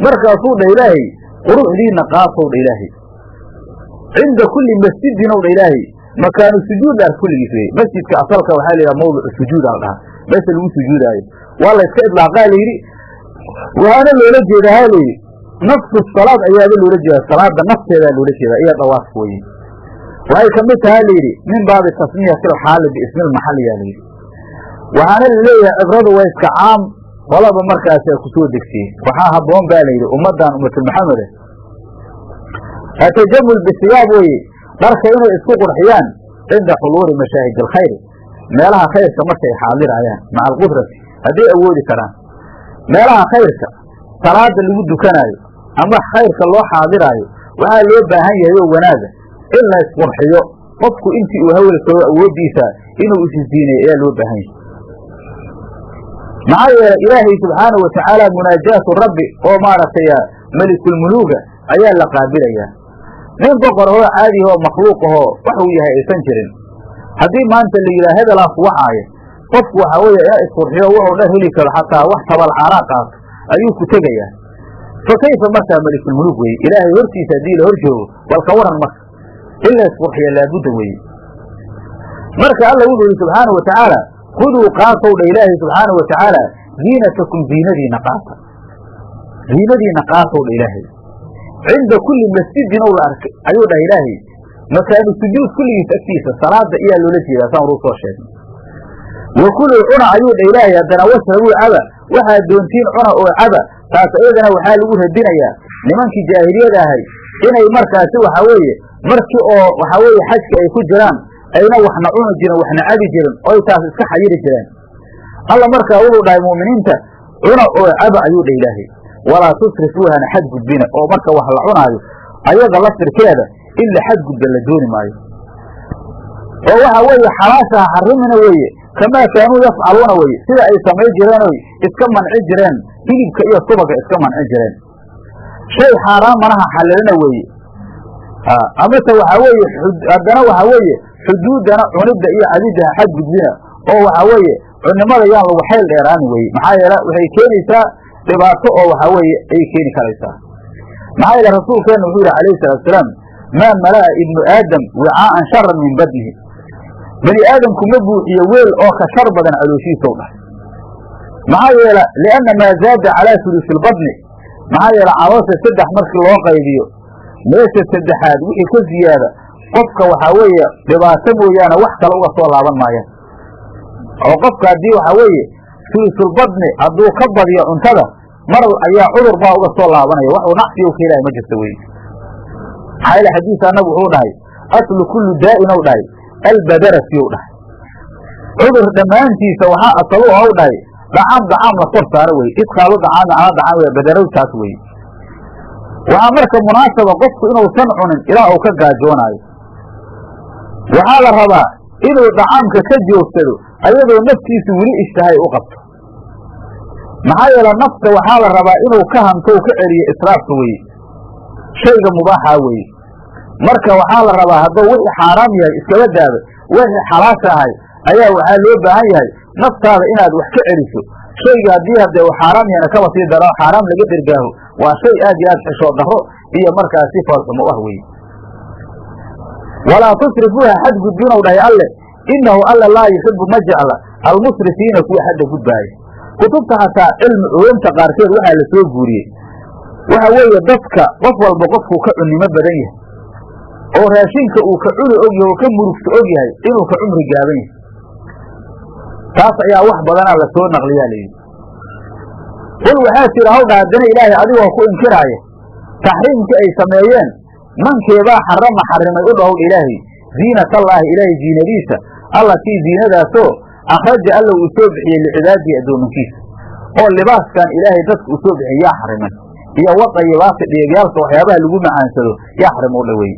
markaasuu dha ilaahay quruxdiina qaatow dha ilaahay. Cinda kulli masjidin ow dha ilaahay. Makaanu sujuud arka kulligiis weye masjidka asalka waxaa la yidhaha mawdicu sujuud a la dhahaa. Meesha lagu sujuudaayo. Waa la iska idlaaqaa layidhi waxaana loola jeedaa ha layidhi nafsu salaad ayaaba loola jeedaa salaada nafteedaa loola jeedaa iyo dawaafka weye waxay ka mid taha layidhi min baabi tasmiyati alxaali biismi lmaxali yaa layidhi waxaana la leeyahay cibradu waa iska caam qolaba markaasi a ku soo degtiyey waxaa habboon ba layidhi ummaddan ummatulmaxamede atajamul bisiyaab weye dharka inay isku qurxiyaan cinda xuluuri mashaahid alkhayr meelaha khayrka markay xaadirayaan maca alqudrati hadday awoodi karaan. Meelaha khayrka salaada lagu dukanaayo ama khayrka loo xaadiraayo waxaa loo baahan yahay oo wanaaga. In la isqurxiyo qofku intii uu hawelkao awooddiisa inuu isisiinay ayaa loo baahan yahay maxaa yeelay ilaahay subxaanahu watacaala munaajaatu rabbi oo maaragtay melikulmuluuga ayaa la qaabilayaa nin boqor oo caadi oo makhluuq ahoo waxuu yahay aysan jirin. Haddii maanta la yidhaha hebelaas wacaaya qofku waxaa weeye ina isqurxiyo wuxuu dhan heli karo xataa wax tabalcaanaa qaato ayuu ku tegayaa. Fa kayfa markaa melikulmuluug weye ilaahay hortiisa haddii la hor joogo bal ka waran marka. In la isqurxiya laabudda weye marka alla wuxuu yidhi subxaana wa tacaala khuduu qaatow dha ilaahay subxaana wa tacaala ziinatakum ziinadiina qaata ziinadiina qaatow dha ilaahay cinda kulli masjidin ow la arkay ayuu dhaha ilaahay makaanu sujuud kulligiis agtiisa salaada iyaa loola jeedaa saan horuu soo sheegnay wa kuluu cuna ayuu dha ilaahay haddana washrabuu caba waxaad doontiin cuna oo caba taas iyadana waxaa lagu radinayaa nimankii jaahiliyada ahay inay markaasi waxaa weeye markii oo waxaa weeye xajka ay ku jiraan ayna waxna cuni jirin waxna cabi jirin oy taas iska xayiri jireen. Alla markaa wuxuu dhahay mu'miniinta cuna oo caba ayuu dha ilaahay. Walaa tusrifuuhana xadgudbina oo marka wax la cunaayo ayaga laftirkeeda in la xadgudba la dooni maayo. Oo waxa weeye xalaashaha xarimina weeye kamaa kaanuu yafcaluuna weye sida ay samayn jireen oy iska manci jireen hilibka iyo subaga iska manci jireen. Shay xaaraan manaha xalilina weeye amase waxaa weeye haddana waxaa weeye xuduudana cunidda iyo cabidda ha xadgudbina oo waxaa weeye cunnimada yaan lagu xayl dheeraani weye maxaa yeele waxay keenaysaa dhibaato oo waxaa weeye ayay keeni karaysaa. Maxaa yeele rasuulkeenna wuxuu yihi alayhi salatusalaam maa mala'a ibnu aadam wicaa'an sharan min badnihi. Bani aadamku ma buuxiyo weel oo ka shar badan calooshiisow dhahay maxaa yeele lianna maa zaada calaa sulusi lbadni. Maxaa yeele caloosha saddex markii loo qaybiyo meesha saddexaad wixii ka ziyaada qofka waxaa weeye dhibaato mooyaane wax kale uga soo laaban maayaan oo qofka haddii waxaa weeye sulusulbadni hadduu ka badiyo cuntada mar ayaa cudur baa uga soo laabanaya waxuu nacsiyo ka helaya ma jirta wey maxaa yeele xadiis annagu wuxuu dhahay aslu kullu daa'in ou dhahay albadarasiyow dhahay. Cudur dhammaantiisa waxaa asalu ou dhahay dhacaam dhacaam la kor saaro weye idkaalu dhacaami cala dhacaam w badarowtaas weye waxaa marka munaasaba qofku inuusan cunin ilaa uu ka gaajoonaayo waxaa la rabaa inuu dhacaamka ka joogsado ayadoo naftiisu weli ishtahay u qabto. Maxaa yeele nafta waxaa la rabaa inuu ka hanto u ka celiyo israafka weye shayga mubaaxaa weye marka waxaa la rabaa hadduu wixii xaaraam yahay iskaba daaba wixii xalaasha ahay ayaa waxaa loo baahan yahay naftaada inaad wax ka celiso shayga haddii haddee uu xaaraam yahayna kaba sii daro xaaraam laga dergaaho waa shay aad iyo aad xishoo darro iyo markaasi foolxumo u ah weye walaa tusrifuuha xadgudbinow dhahay alle innahu alla laa yuxibu ma jecla almusrifiina kuwa xadda gudbaaya kutubta hataa cilmi culumta qaarkeed waxaa la soo guuriyey. Waxa weeye dadka qof walba qofkuu ka cunnimo badan yahay oo raashinka uu ka cuni og oo ka murugta og yahay inuu ka cumri gaaban yahay taas ayaa wax badanaa la soo naqliyaa layidhi qul waxaa tiri hawdha haddana ilaahay adigoo ku inkiraaya taxriimkii ay sameeyeen mankeebaa xarama xarimay u dhahowdha ilaahay ziinatallaahi ilaahay ziinadiisa allatii ziinadaasoo akhraja alla uu soo bixiyey licibaadihi addoomankiisa oo libaaskan ilaahay dadka uu soo bixiyey yaa xarimay iyo wadayibaata dheegyaalka waxyaabaha lagu macaansado yaa xarim u dha weye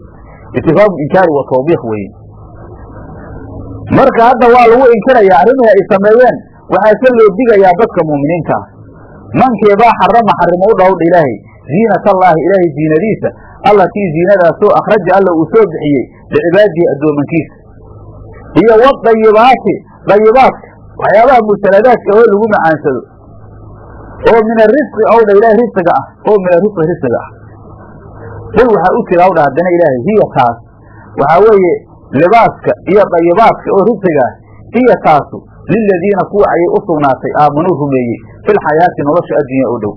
istifhaamu inkaari wa tawbiiq weye marka hadda waa lagu inkirayaa arrimihii ay sameeyeen waxaase loo digayaa dadka muuminiinta. Ah mankeebaa xarama xarimo u dhawdha ilaahay ziinatallaahi ilaahay ziinadiisa allatii ziinadaasoo akhraja alla uu soo bixiyey licibaadihi addoomankiisa. Iyo wadayibaati dayibaadka waxyaabaha musaladaadka oo lagu macaansado. Oo min arisqi owdha ilaahay risiga ah oo min arisqi risiga ah. Qul waxaa u tiri awdha haddana ilaahay hiya taas waxaa weeye libaaska iyo dayibaadka oo risiga ah hiya taasu liladiina kuwa ayay u sugnaatay aamanuu rumeeyey filxayaati nolosha addunya oo dhow.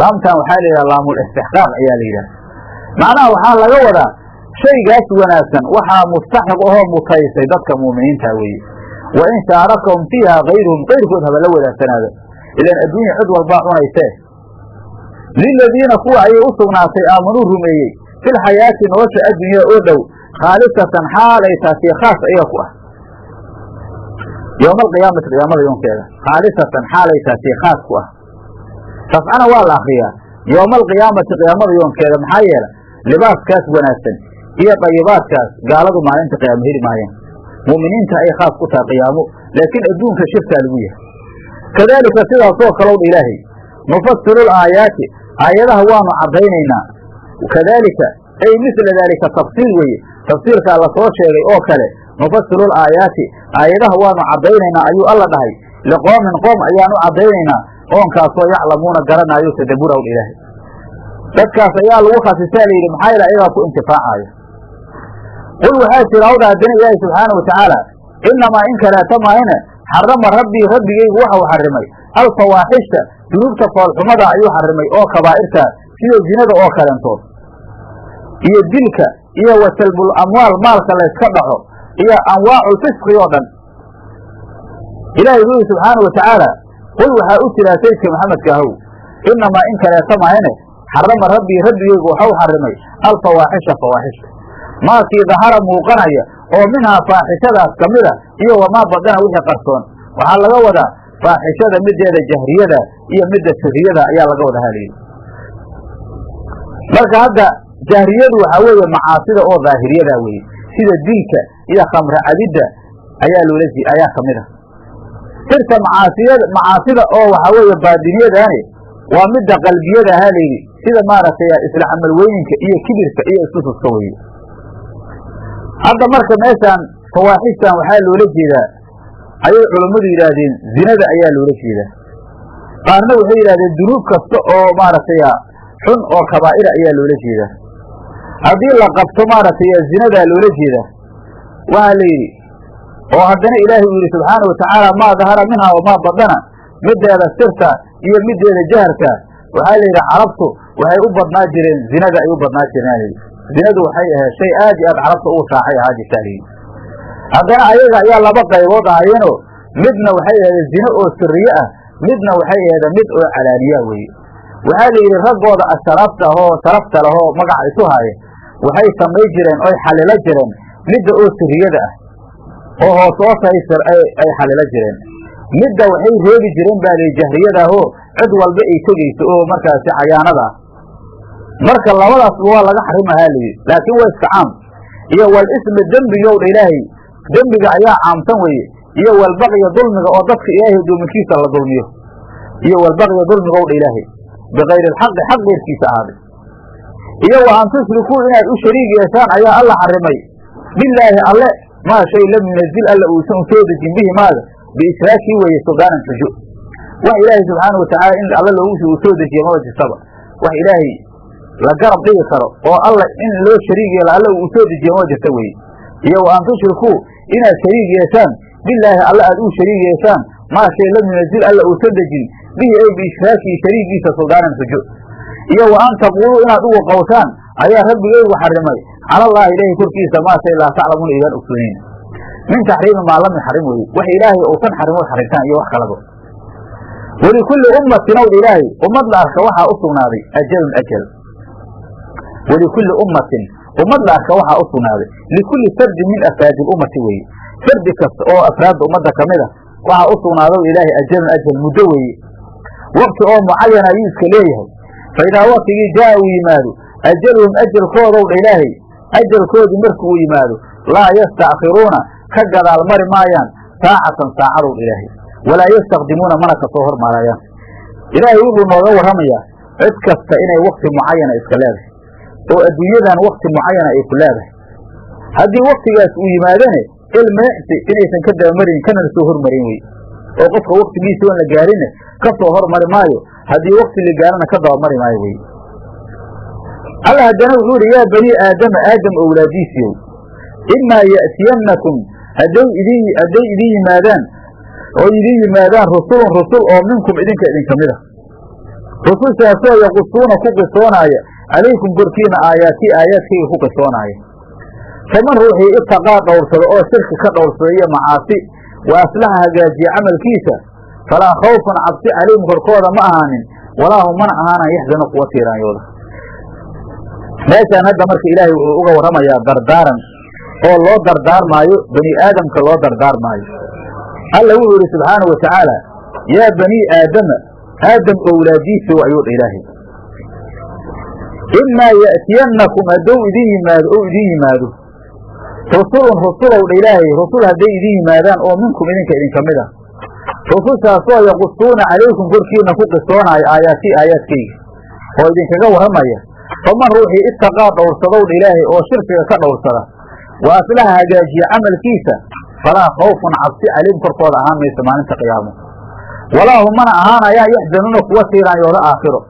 Laamtan waxaa la yidhaha laamul istixqaaq ayaa la yidhaha macnaha waxaa laga wadaa shaygaas wanaagsan waxaa mustaxiq ahoo mutaysay dadka muuminiinta weeye. Wa in shaarakahum fiiha kayruhum kayrkood haba la wadaagsanaada ilaan adduunya cid walbaa cunaysee. Liladiina kuwa ayay u sugnaatay aamanuu rumeeyey filxayaati nolosha addunya oo dhow khaalisatan xaalay taasi khaas ayaga ku ah yowma alqiyaamati qiyaamada yoonkeeda khaalisatan xaalay taasi khaas ku ah rafcana waa la akriyaa yowma alqiyaamati qiyaamada yoonkeeda maxaa yeela libaaskaas wanaagsan iyo dayibaadkaas gaaladu maalinta qiyaamo heli maayaan mu'miniinta ay khaas ku tahay qiyaamo laakiin adduunka shirkaa lagu yahay kadaalika sidaasoo kalowdha ilaahay nufasilu laayaati aayadaha waanu caddaynaynaa kadaalika ay misla daalika tafsiil weeye tafsiilkaa la soo sheegay oo kale nufasilu laayaati aayadaha waanu caddaynaynaa ayuu alla dhahay. Liqoomin qoom ayaanu caddaynaynaa qoonkaasoo yaclamuuna garanaayo tadaburawdha ilaahay. Dadkaas ayaa lagu khasisaa layidhi maxaa yaele ayagaa ku intifaacaayo? Qul waxaa jira hawdha haddana ilaahi subxaana watacaala inamaa in kaleeta maahine xarama rabbii rabbigaygu waxau xarimay. Alfawaaxisha dunuubta foolxumada ayuu xarimay oo kabaa'irta sida zinada oo kaleentood iyo dilka iyo wasalbul amwaal maalka layska dhaco iyo anwaacu fisqi oo dhan. Ilaahay wuxu yidhi subxaana watacaala qul waxaa u jiraa sayidka maxamedka ahow inamaa in kaleeta maahine xarama rabbii rabbigaygu waxau xarimay alfawaaxisha fawaaxisha maakii dahara muuqanaya oo minhaa faaxishadaas ka mida iyo wamaa badana wixii qarsoon waxaa laga wadaa faaxishada mideeda jahriyada iyo midda siriyada ayaa laga wada halayidhi marka hadda jahriyadu waxaa weeye macaasida oo daahiriyada weeye. Sida dilka iyo khamre cabidda ayaa loola ayaa ka mid a sirta macaasiyada macaasida oo waxaa weeye baadiniyadaani waa midda qalbiyada ahaa layidhi. Sida maaragtay isla camal weyninka iyo kibirka iyo istususka weye hadda marka meeshaan fawaaxistan waxaa loola jeedaa ayay culammadu yidhaahdeen zinada ayaa loola jeedaa. Qaarna waxay yidhahdeen dunuub kasta oo maaragtay xun oo kabaa'ira ayaa loola jeedaa haddii la qabto maaragtay zinadaa loola jeedaa waxaa la yidhi oo haddana ilaahay uu yidhi subxaana watacaala maa dahara minhaa wamaa badana mideeda sirta iyo mideeda jaharka waxaa la yidhi carabtu waxay u badnaa jireen zinada ay u badnaa jireen zinadu waxay ahayd shay aad iyo aad carabta ugu saaxay ahaa jirtaa layidhi haddana ayaga ayaa laba qaybood ahaayeenoo midna waxay ahaydeen zine oo siriye ah midna waxay ahaydeen mid oo calaaniya weeye. Waxaa la yidhi raggooda asharaafta ahoo sharafta lahoo magaca isu haaye waxay samay jireen oy xalilo jireen midda oo siriyada ah. Oo hoos hoosa ay xalilo jireen. Midda waxay reebi jireen baa lihi jahriyada ahoo cid walba ay tegayso oo markaasi cayaanada. Ah marka labadaasba waa laga xarimahaa layidhi laakiin waa iska caam. Iyo wal ismi dembigowdha ilaahay dembiga ayaa caamsan weeye. Iyo walbaqya dulmiga oo dadka ilaahay doominkiisa la dulmiyo. Iyo walbaqya dulmigowdha ilaahay bikayri alxaqi xaq keyrkiisa ahaaday iyo wa an inaad u shariig yeeshaan ayaa alla xarimay. Bilaahi alle maa shay lam yunazil alla uusan u soo dejin bihi maaga biishraakii weeye suldaanan xujo wax ilaahay subxaana watacaala in alla loogu u soo dejiye maba jirtaba wax ilaahay la garab dhigi karo oo alla in loo shariig yeelo alla uu soo dejiye maba jirta weeye. Iyo wa tushrikuu inaad shariig yeeshaan bilaahi alle aad uu shariig yeeshaan maa shay lam yunazil alla uusan dejin bihi ay biishraakii shariigiisa suldaanan xujo iyo wa an taquuluu inaad ugu qawshaan ayaa rabbigaygu xarimay. Calallaahi ilaahay korkiisa maa shay laa taclamuuna idaan ogsoonayn min taxriimi maa lam yaxrim weye wax ilaahay uusan xarimo xarimtaan iyo wax kalaba walikulli ummatin ow ilaahay ummad la arka waxaa u sugnaaday ajalun ajal. Walikulli ummatin ummad la arka waxaa u sugnaaday. Likulli fardin min afraadi ummati weeye fardi kasta oo afraadda ummadda ka mid a waxaa u sugnaadow ilaahay ajalun ajal muddo weeye waqti oo mucayan ayuu iska leeyahay fa idaa waktigii jaa uu yimaado ajaluhum ajalkoodow dha ilaahay ajalkoodii markii uu yimaado laa yasta'khiruuna ka gadaal mari maayaan saacatan saacadow dha ilaahay walaa yastakdimuuna mana ka soo hormarayaan ilaahay wuxuu nooga warramayaa cid kasta inay wakti mucayana iska leedahay oo adduunyadan wakti mucayana ay ku leedahay haddii waktigaas uu yimaadane ilmeecsi inaysan ka dabamarin kanana soo hormarin wey oo qofka waktigiisa la gaarinne ka soo hormari maayo haddii wakti la gaarana ka dabamari maayo wey allah haddana wuxuu ihi yaa bani aadama aadam owlaadiisiyow imaa ya'tiyannakum hadday idin hadday idin yimaadaan oo idin yimaadaan rusulun rusul oo minkum idinka idinka mid a rusushaasoo yaqusuuna ku qisoonaaya calaykum korkiina aayaatii aayaadkayga ku qisoonaaya. Faman ruuxii itaqaa dhowrsado oo shirki ka dhowrsada iyo macaasi wa aslaha hagaajiya camalkiisa falaa khawfun cabsi calayhim korkooda ma ahaanin walaa hum mana ahaanan yaxzanu kuwa tiiraanyooda meeshaan hadda marka ilaahay wuxuu uga warramayaa dardaaran oo loo dardaarmaayo bani aadamka loo dardaarmaayo alla wuxuu yidhi subxaanau wa tacaala yaa banii aadama aadam owlaadiisow ayuu dha ilaahay imaa ya'tiyannakum haddou idin yimaado ou idin yimaado rusulun rusulow dha ilaahay rusul hadday idin yimaadaan oo minkum idinka idinka mid ah rusushaasoo yaqusuuna calaykum korkiina ku qisoonaayo aayaatii aayaadkayga. oo idinkaga warramaya. Faman ruuxii itaqaa dhowrsadow dha ilaahay oo shirkiga ka dhowrsada. Wa aslaha hagaajiya camalkiisa. Falaa khawfun cabsi calayhim korkooda ahaan mayso maalinta qiyaamo. Walaa hum mana ahaanayaan yaxzanuuna kuwa tiiraanyooda aakhiro.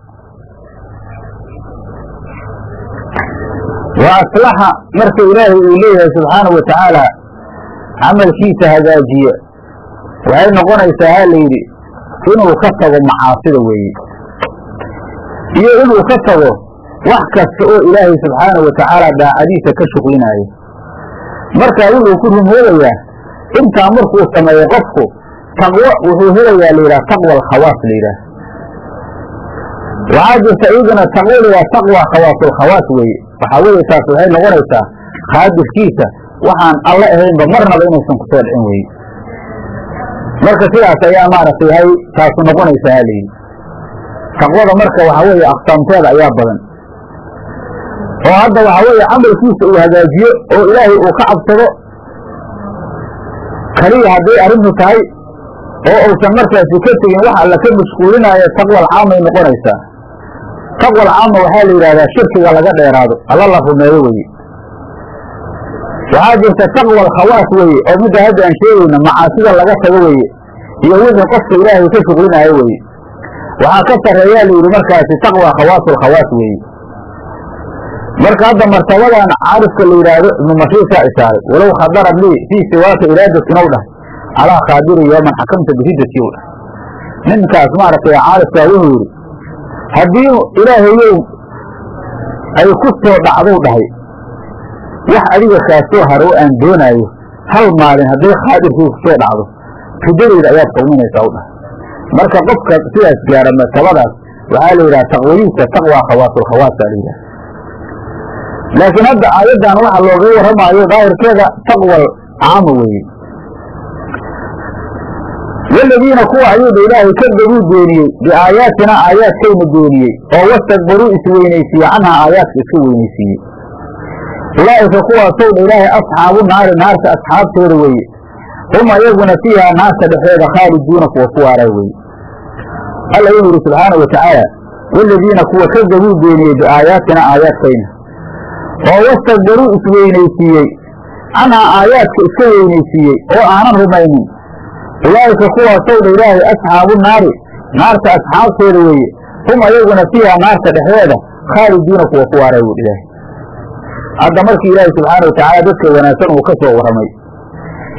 Wa aslaxa marka ilaahay uu leeyahay subxaanau wa tacaala camalkiisa hagaajiya waxay noqonaysaa ha layidhi inuu ka tago macaasida weeye. Iyo inuu ka tago wax kasta oo ilaahay subxaanau wa tacaala daacadiisa ka shuqlinaayo. Markaa wuxuu ku rumoodayaa intaa markuu sameeyo qofku taqwo wuxuu helayaa layidhaha taqwa alkhawaas layidhaah waxaa jirta iyaduna taqwo layidhaha taqwa khawaasulkhawaas weeye. Waxaa weeye taas waxay noqonaysaa khaadirkiisa. Waxaan alle ahaynba marnaba inaysan ku soo dhicin weye marka sidaas ayaa maaragtay hay taasu noqonaysaa halayidhi taqwada marka waxaa weeye aqsaamteeda ayaa badan. Oo hadda waxaa weeye camalkiisa uu hagaajiyo oo ilaahay uu ka cabsado kaliya hadday arrintu tahay oo uusan markaasi ka tegin wax alla ka mashquulinaayo taqwal caamay noqonaysaa. Taqwal caama waxaa la yidhahdaa shirkiga laga dheeraado. Alla la rumeeyo weye waxaa jirta taqwal khawaas weye oo midda hadda aan sheegayna macaasida laga tago weye iyo wixii qofka ilaahay ka shuqlinaayo weye waxaa ka sarreeyaa layidhi markaasi taqwa khawaasulkhawaas weeye. Marka hadda martabadan caarifka la yidhaahdo ibnu mashiisaa ishaaray walow khadarad lii fii siwaaka iraadatun ow dhah calaa khaadiri yooman xakamta bihiddati ow dhah ninkaas maaragtay caarifkaa wuxuu yidhi haddii ilaahayow ay ku soo dhacdou dhahay wax adiga kaasoo haro aan doonaayo hal maalin hadday khaadirkii ku soo dhacdo ridadeyda ayaad qawminaysaa u dhahay marka qofka sidaas gaara martabadaas waxaa la yidhaha taqwadiisa taqwa khawaasulkhawaasaa la yidhaha. Laakiin hadda aayaddan waxa looga warramaayo daahirkeeda taqwal caama weeye. Waladiina kuwa ayuudha ilaahay kadabuu beeniyey biaayaatina aayaadkayna beeniyey oo wastakbaruu isweynaysiiye canhaa aayaadka iska weynaysiiyey ulaa'ika kuwaasowdha ilaahay asxaabu naari naarta asxaabteeda weeye. Hum ayaguna fiihaa naarta dhexeeda khaaliduuna kuwa ku waaray weeye. Alla wuxuu yidhi subxaana wa waladiina kuwa kadabuu beeniyey biaayaatina aayaadkayna. Oo wastakbaruu isweynaysiiyey canhaa aayaadka iska weynaysiiyey oo aanan rumaynin. Ulaa'ika kuwaasowdha ilaahay asxaabu naari naarta asxaabteeda weeye. Hum ayaguna fiihaa naarta dhexdeeda khaaliduuna kuwa ku waaray wuu ilaahay hadda markii ilaahay subxaana watacaala dadka wanaagsan uu ka soo warramay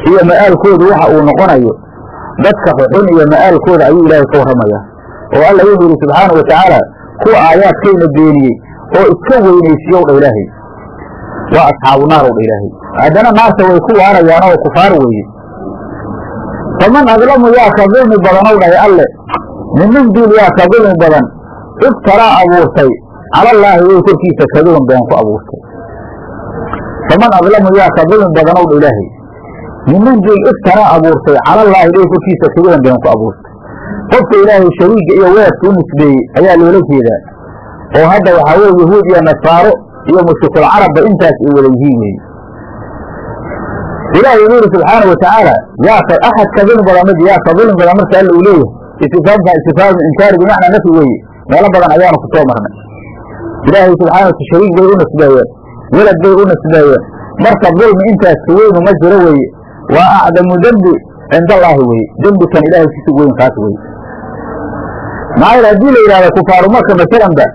iyo ma'aalkoodu waxa uu noqonayo dadka xuxun iyo ma'aalkooda ayuu ilaahay ka warramayaa. Oo alla wuxuu yidhi subxaana wa tacaala kuwa aayaadkayna beeniyey oo iska weynaysiiyow dha ilaahay. Waa asxaabu naar ow dha ilaahay. Haddana naarta way ku waarayaan oo kufaar weeye. Faman adlamu yaa ka dulmi badanow dhahay alle minman duul yaa ka dulmi badan iftaraa abuurtay calallaahi way korkiisa kaduban been ku abuurtay faman adlamu yaa ka dulmi badanow dha ilaahay minman duul iftaraa abuurtay calallaahi way korkiisa kaduban been ku abuurtay qofka ilaahay shariiga iyo weerka u nisbeeyey ayaa loola jeedaa oo hadda waxaa weye yahuud iyo nasaaro iyo mushrikul carabba intaas ay wada yihiin weeye ilaahay wuxuu yidhi subxaana watacaala yaa axad ka dulmi badan mid yaa ka dulmi badan marka alla uu leeyahay istifaamka istifaamu inkaari bimacnaa nafi weeye meelo badan ayaanu ku marnay ilaahay subxaana wata shariik bay u nisbeeyeen welad bay u nisbeeyeen marka dulmi intaas ka weynu ma jiro weeye. Waa acdamu dembi cinda allaahi weye dembikan ilahay kisi weyn kaas weye yeel haddii la yidhahdo kufaaru marka masalanba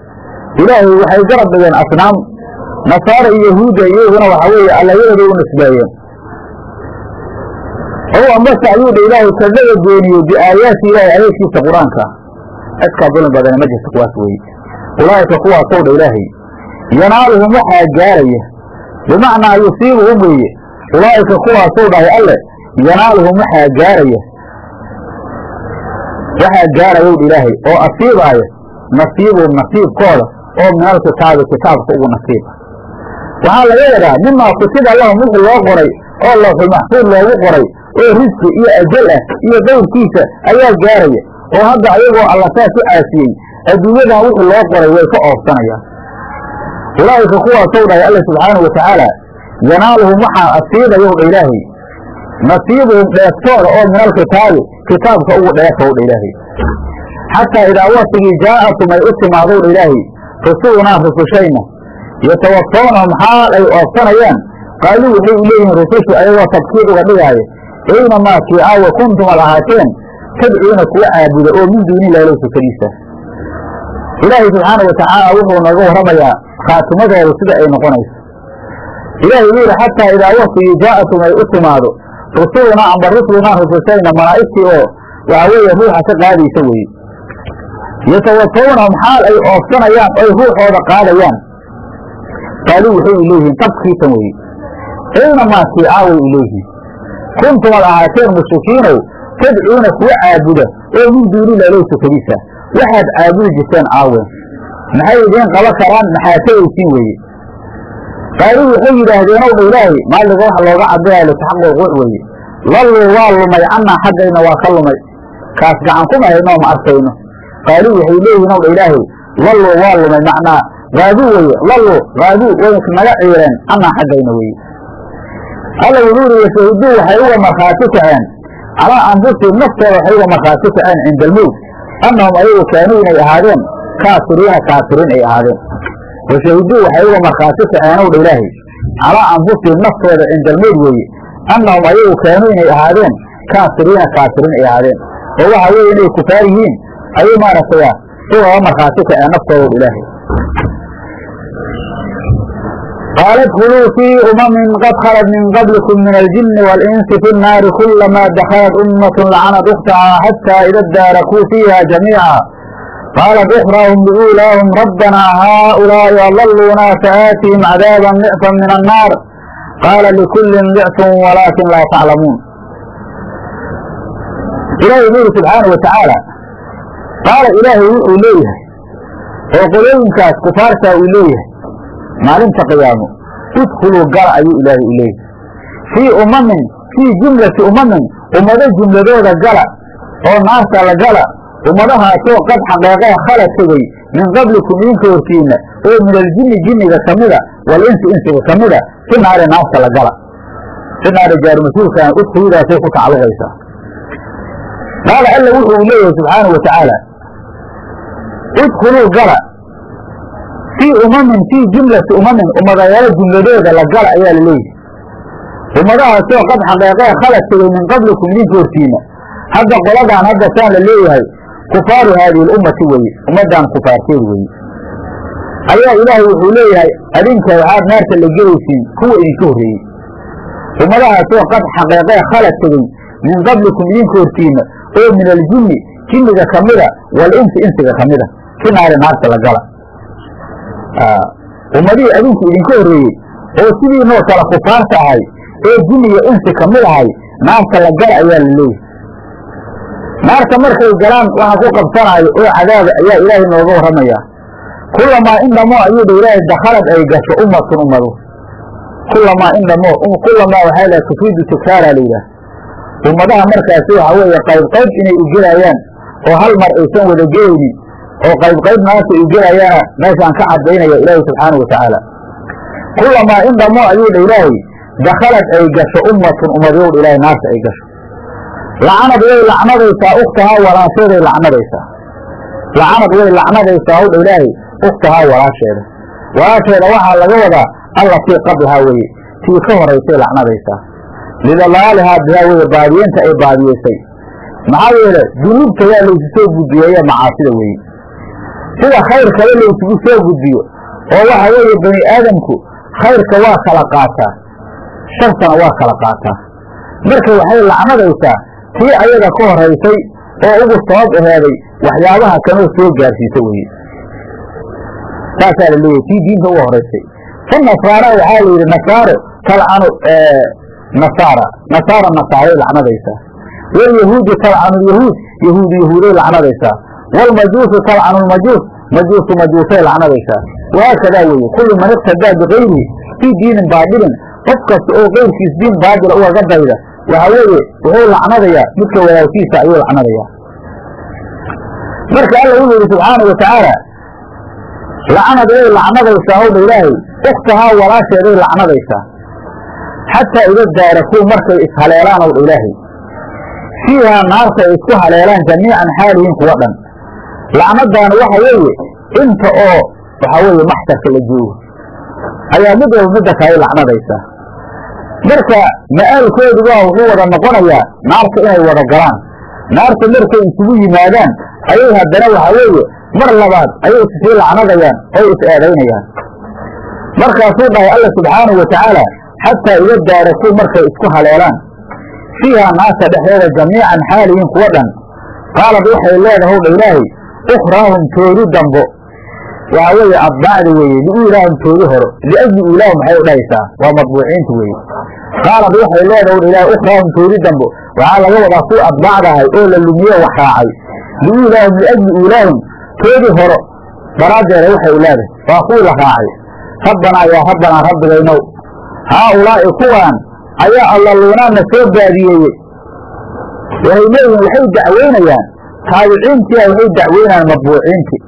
ilaahay waxay garab dhigeen asnaam. Nasaara iyo yahuudda iyaguna waxaa weeye allayadooday u nisbeeyeen ow ambase ayuu dha ilaahay kadaba beeniyey biaayaati ilaahay aayadkiisa qur'aanka. Cidkaa dulmi badane ma jirta kuwaas weye ulaa'ika kuwaasow dha ilaahay yanaaluhum waxaa gaaraya bimacnaa yusiibuhum weeye. Ulaa'ika kuwaasow dhahay alle yanaaluhum waxaa gaaraya waxaa gaarayow dha ilaahay oo asiibaaya nasiibuhum nasiibkooda oo minal kitaabi kitaabka ugu nasiiba waxaa laga yadaa mimaa kutiba lahum wixii loo qoray oo lawxul maxfuud loogu qoray oo risqi iyo ajal ah iyo dawrkiisa ayaa gaaraya oo hadda ayagoo alla saas u caasiyey adduunyadan wixii loo qoray way ka oofsanayaan ulaa'ika kuwaasow dhahay alla subxaanau watacaala yanaaluhum waxaa asiibayow dha ilaahay nasiibuhum dheeftooda oo minal kitaabi kitaabka ugu dheefow dha ilaahay xataa idaa waktigii jaa'atum ay u timaadow dha ilaahay rusulunaa rusushayna yatawafawnahum xaal ay oofsanayaan qaaluu waxay u leeyihiin rusushu ayagoo tabkiid uga dhigaayo eyna maakii aawa kuntum ad ahaateen tadcuuna kuwa caabuda oo min duuni illahi low sukadiisa ilaahay subxaana watacaala wuxuu nooga warramayaa khaatimadooda sida ay noqonayso. Ilaahay wuu yidhi xataa idaa waktigii jaa'atum ay u timaado rusulunaa amba rusulunaa rusushayna malaa'igtii oo waxaa weeye ruuxa ka qaadaysa weeye. Yatawafawnahum xaal ay oofsanayaan oy ruuxooda qaadayaan. Qaaluu waxay u leeyihiin tabkiisan weye eyna maakii aaway u ahaateen mushrikiinow tadcuuna kuwa caabuda oo min duunillahi low sukadiisa waxaad caabudi jirteen aawen maxay idiin qaban karaan maxaa tegaysiin weeye. Qaaluu waxay yidhaahdeenow dha ilaahay maaliga waxa looga cabiraya litaxaququuc weeye? Lalluu waa lumay cannaa xaggayna waa ka lumay. Kaas gacan kuma haynoo ma arkayno. Qaaluu waxay leeyihiin ow dha ilaahay lalluu waa lumay macnaa haaduu weye lalluu haaduu way naga ciireen cannaa xaggayna weye alla wuxuu yidhi yashahiduu waxay uga markhaati kaceen. Calaa anfusihim naftooda waxay uga markhaati kaceen cinda almowt annahum ayagu kaanuu inay ahaadeen kaafiriina kaafiriin ay ahaadeen. Washahiduu waxay uga markhaati kaceenow dha ilaahay. Calaa anfusihim naftooda cinda almowt weeye annahum ayagu kaanuu inay ahaadeen kaafiriina kaafiriin ay ahaadeen. Oo waxa weeye inay kufaar yihiin ayuu maaragtay ugaga markhaati kaceen naftooda dha ilaahay قال ادخلوا في أمم قد خلت من قبلكم من الجن والإنس في النار كلما دخلت أمة لعنت أختها حتى إذا اداركوا فيها جميعا قالت أخراهم لأولاهم ربنا هؤلاء أضلونا فآتهم عذابا ضعفا من النار قال لكل ضعف ولكن لا تعلمون إلهي يقول سبحانه وتعالى قال إلهي إليه وقلوا كاس كفارتا إليه maalinta qiyaamo. Idkhuluu gala ayuu ilaahay u leeyahy fii umamin fii jumlati umamin ummado jumladooda gala oo naarta la gala ummadahaasoo qad xaqeeqee khala tegey min qablikum idinka hortiinna oo min aljinni jinniga ka mida walinsi insiga ka mida si naari naarta la gala. Si naari jaarumasuulkaan udkhuluudaasay ku tacalluqaysaa qaala alla wuxuu leeyahay subxaanau wa tacaala idkhuluu gala fii umamin fii jumlati umamin ummadayaalo jumladooda la gala ayaa la leeyahay ummadahaasoo qad xaqeeqee khalad tegey min qablikum idinka hortiina hadda qoladaan hadda saan la leeyahay kufaaru haadihi lummati weeye ummaddan kufaarteed weeye ayaa ilaahay wuxuu leeyahay adinka waxaad naarta la gelaysiin kuwa idinka horreeyey ummadahaasoo qad xaqeeqee khalad tegey min qablikum idinka hortiina oo min aljinni jinniga ka mida walinsi insiga ka mida naari naarta la gala ummadihii adinku idinka horreeyey oo sidiinoo kale kufaarta ahay ee jinniga insi ka mid ahay naarta la gala ayaa la leeyahay. Naarta markay galaan waxa ku qabsanaayo oo cadaaba ayaa ilaahay nooga warramayaa kulamaa in dhamo ayuu dha ilaahay dakhalad ay gasho ummatun ummadu. Kulamaa in dhamo kulamaa waxaa laha tufiidu tikraaraa la yidhaah ummadaha markaasi waxa weeye qayb qayb inay u gelayaan oo hal mar aysan wada gelaynin oo qayb qayb naarta ay gelayaana meeshaan ka cadaynaya ilaahay subxaanau watacaala kulamaa in dhamo ayuu dha ilaahay dakhalad ay gasho ummatun ummadyow dha ilaahay naarta ay gasho. Lacanad way lacnadaysaa ukhtahaa walaasheeday lacnadaysaa. Lacanad way lacnadaysaa howdha ilaahay ukhtahaa walaasheeda. Walaasheeda waxaa laga wadaa allatii qablahaa weye tii ka horaysay lacnadaysaa. Lidalaalihaa bihaa weye baadiyeenta ay baadiyeysay. Maxaa yeele dunuubta waa laysu soo gudbiyeeye macaasida weeye sida khayrkaba laysugu soo gudbiyo oo waxa weeye bani aadamku khayrka waa kala qaataa shartana waa kala qaataa. Marka waxay lacnadaysaa tii ayaga ka horaysay oo ugu sabab aheeday waxyaabaha kanoo soo gaarsiisa weye saasaa la leeyahy tii diinta uga horaysay fa nasaara waxaa la yidhi nasaaro talcanu nasaara nasaara nasaaray lacnadaysaa. Walyahuudu talcanu lyahuud yahuudu yahuuday lacnadaysaa waalmajuusu talcanu lmajuus majuusu majuusay lacnadaysaa wahaakadaa weeye kullu man iqtadaa bikayrihi fii diinin baadilin qof kasta oo keyrkiis diin baadila ugaga dayda waxa weeye wuxuu lacnadayaa midka walaalkiisa ayuu lacnadayaa marka alla wuxuu yidhi subxaana wa tacaala lacnad way lacnadaysaa howdha ilaahay ukhtahaa walaasheeday lacnadaysaa xataa ida daarakuu markay ishaleelaan owdha ilaahay fiihaa naarta ay isku haleelaan jamiican xaalihiin kuwa dhan lacnadaana waxa weeye inta oo waxaa weeye maxsarka la joogo. Ayaa mid walba midda kale lacnadaysaa marka ma'aalkoodu waa wuxuu wada noqonayaa naarta inay wada galaan. Naarta markay isugu yimaadaan ayay haddana waxa weeye mar labaad ayay sisii lacnadayaan oo is eedaynayaan. Markaasuu dhahay alla subxaanahu wa tacaala xataa ida daarakuu markay isku haleelaan. Fiihaa naarta dhexdeeda jamiican xaalihiin kuwa dhan. Qaalad waxay leedahay dha ilaahay ukhraahum toodi dambo waxa weeye adbaacda weeye liulaahum toodi horo liajli uulaahum maxay u dhahaysaa waa madbuuciinta weeye qaalad waxay leedahay dha ilaahay ukhraahum toodi dambo waxaa laga wadaa kuwa adbaacdahay oo la lumiye wax raacay liulaahum liajli uulaahum toodi horo daraaddeeda waxay leedahay waa kuwii la raacay rabbanaa yaa rabbanaa rabbigaynow haa ulaa'i kuwaan ayaa allaluunaana soo baadiyeeyey waxay leeyihiin waxay dacweynayaan taabiciintiia waxay dacweynayaan madbuuciintii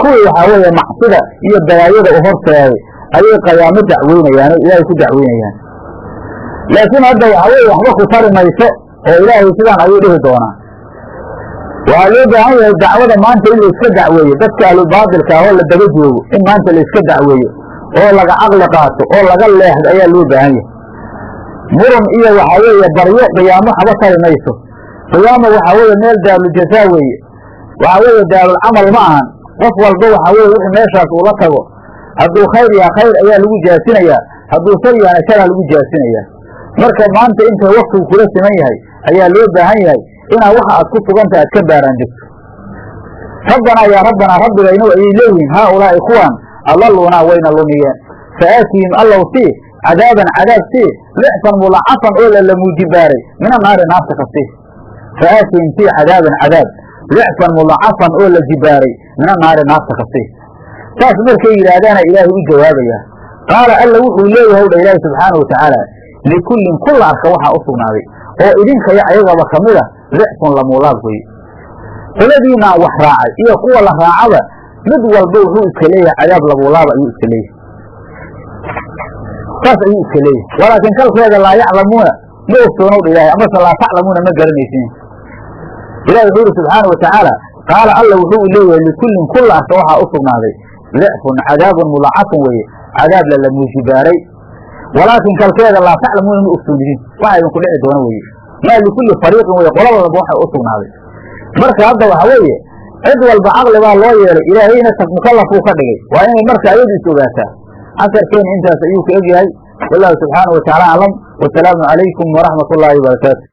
kuwii waxaa weeye macsida iyo dalaayada u horseeday ayay qayaamo dacweynayaan oo ilaahay ku dacweynayaan. Laakiin hadda waxaa weeye waxba ku tari mayso oo ilaahay sidaan ayuu dhihi doonaa. Waxaa loo baahan yahay dacwada maanta in layska dacweeyo. Dadka ahlubaatilka ah oo la daba joogo in maanta layska dacweeyo oo laga caqli qaato oo laga leexdo ayaa loo baahan yahay. Muran iyo waxaa weeye baryo qiyaamo haba tari mayso qiyaamo waxaa weeye meel daaruljazaa weeye. Waxaa weeye daarulcamal ma ahan. Qof walba waxaa weeye wixii meeshaas uula tago hadduu khayr yaha khayr ayaa lagu jaasinayaa hadduu shar yahana sharaa lagu jaasinayaa. Marka maanta intay waktigu kula siman yahay ayaa loo baahan yahay inaad waxa aad ku suganta aad ka baaraan degto rabbanaa yaa rabbanaa rabbigayno ayay leeyihiin haa ulaa'i kuwaan allaluunaa wayna lumiyeen. Fa aatihim allow sii cadaaban cadaab sii lixsan mulacafan oo la lamuujibaaray mina naari naarta ka sii fa aatihim sii cadaaban cadaab lixsan mulacafan oo la jibaaray mina naari naarta ka sii saas markay yidhaahdaana ilaahay u jawaabayaa qaala alla wuxuu leeyahay dha ilaahi subxaanau watacaala likullin kulla arka waxaa u sugnaaday oo idinkaya ayagaba ka mid a lixsun lamuulaad weye qoladiinaa wax raacay iyo kuwa la raacaba mid walba wuxuu iska leeyahay cadaab labuulaaba ayuu iska leeyahay saas ayuu iska leeyahay walaakin kalkeeda laa yaclamuuna ma ogsoonow dha ilahay amase laa taclamuuna ma garanaysin ilahi wuxuu yihi subxaana watacaala qaala alla wuxuu leeyahay likullin kulla waxaa u sugnaaday cadaabun mulacafun weeye cadaab la lamuujibaaray walaakin kalkeeda laa taclamuuna ma ogsoonidiin waxa idinku dhici doona weye maa likulli fariiqin weye qola walba waxay u marka hadda waxa weeye cid walba caqli baa loo yeelay ilaahayna mukallafuu ka dhigay. Waa inay marka ayadu ogaataa. Casarkeena intaas ayuu ka egyahay. Wallahu subxaana wa tacaala aclam. Wasalaamu calaykum waraxmat ullaahi wabarakaatu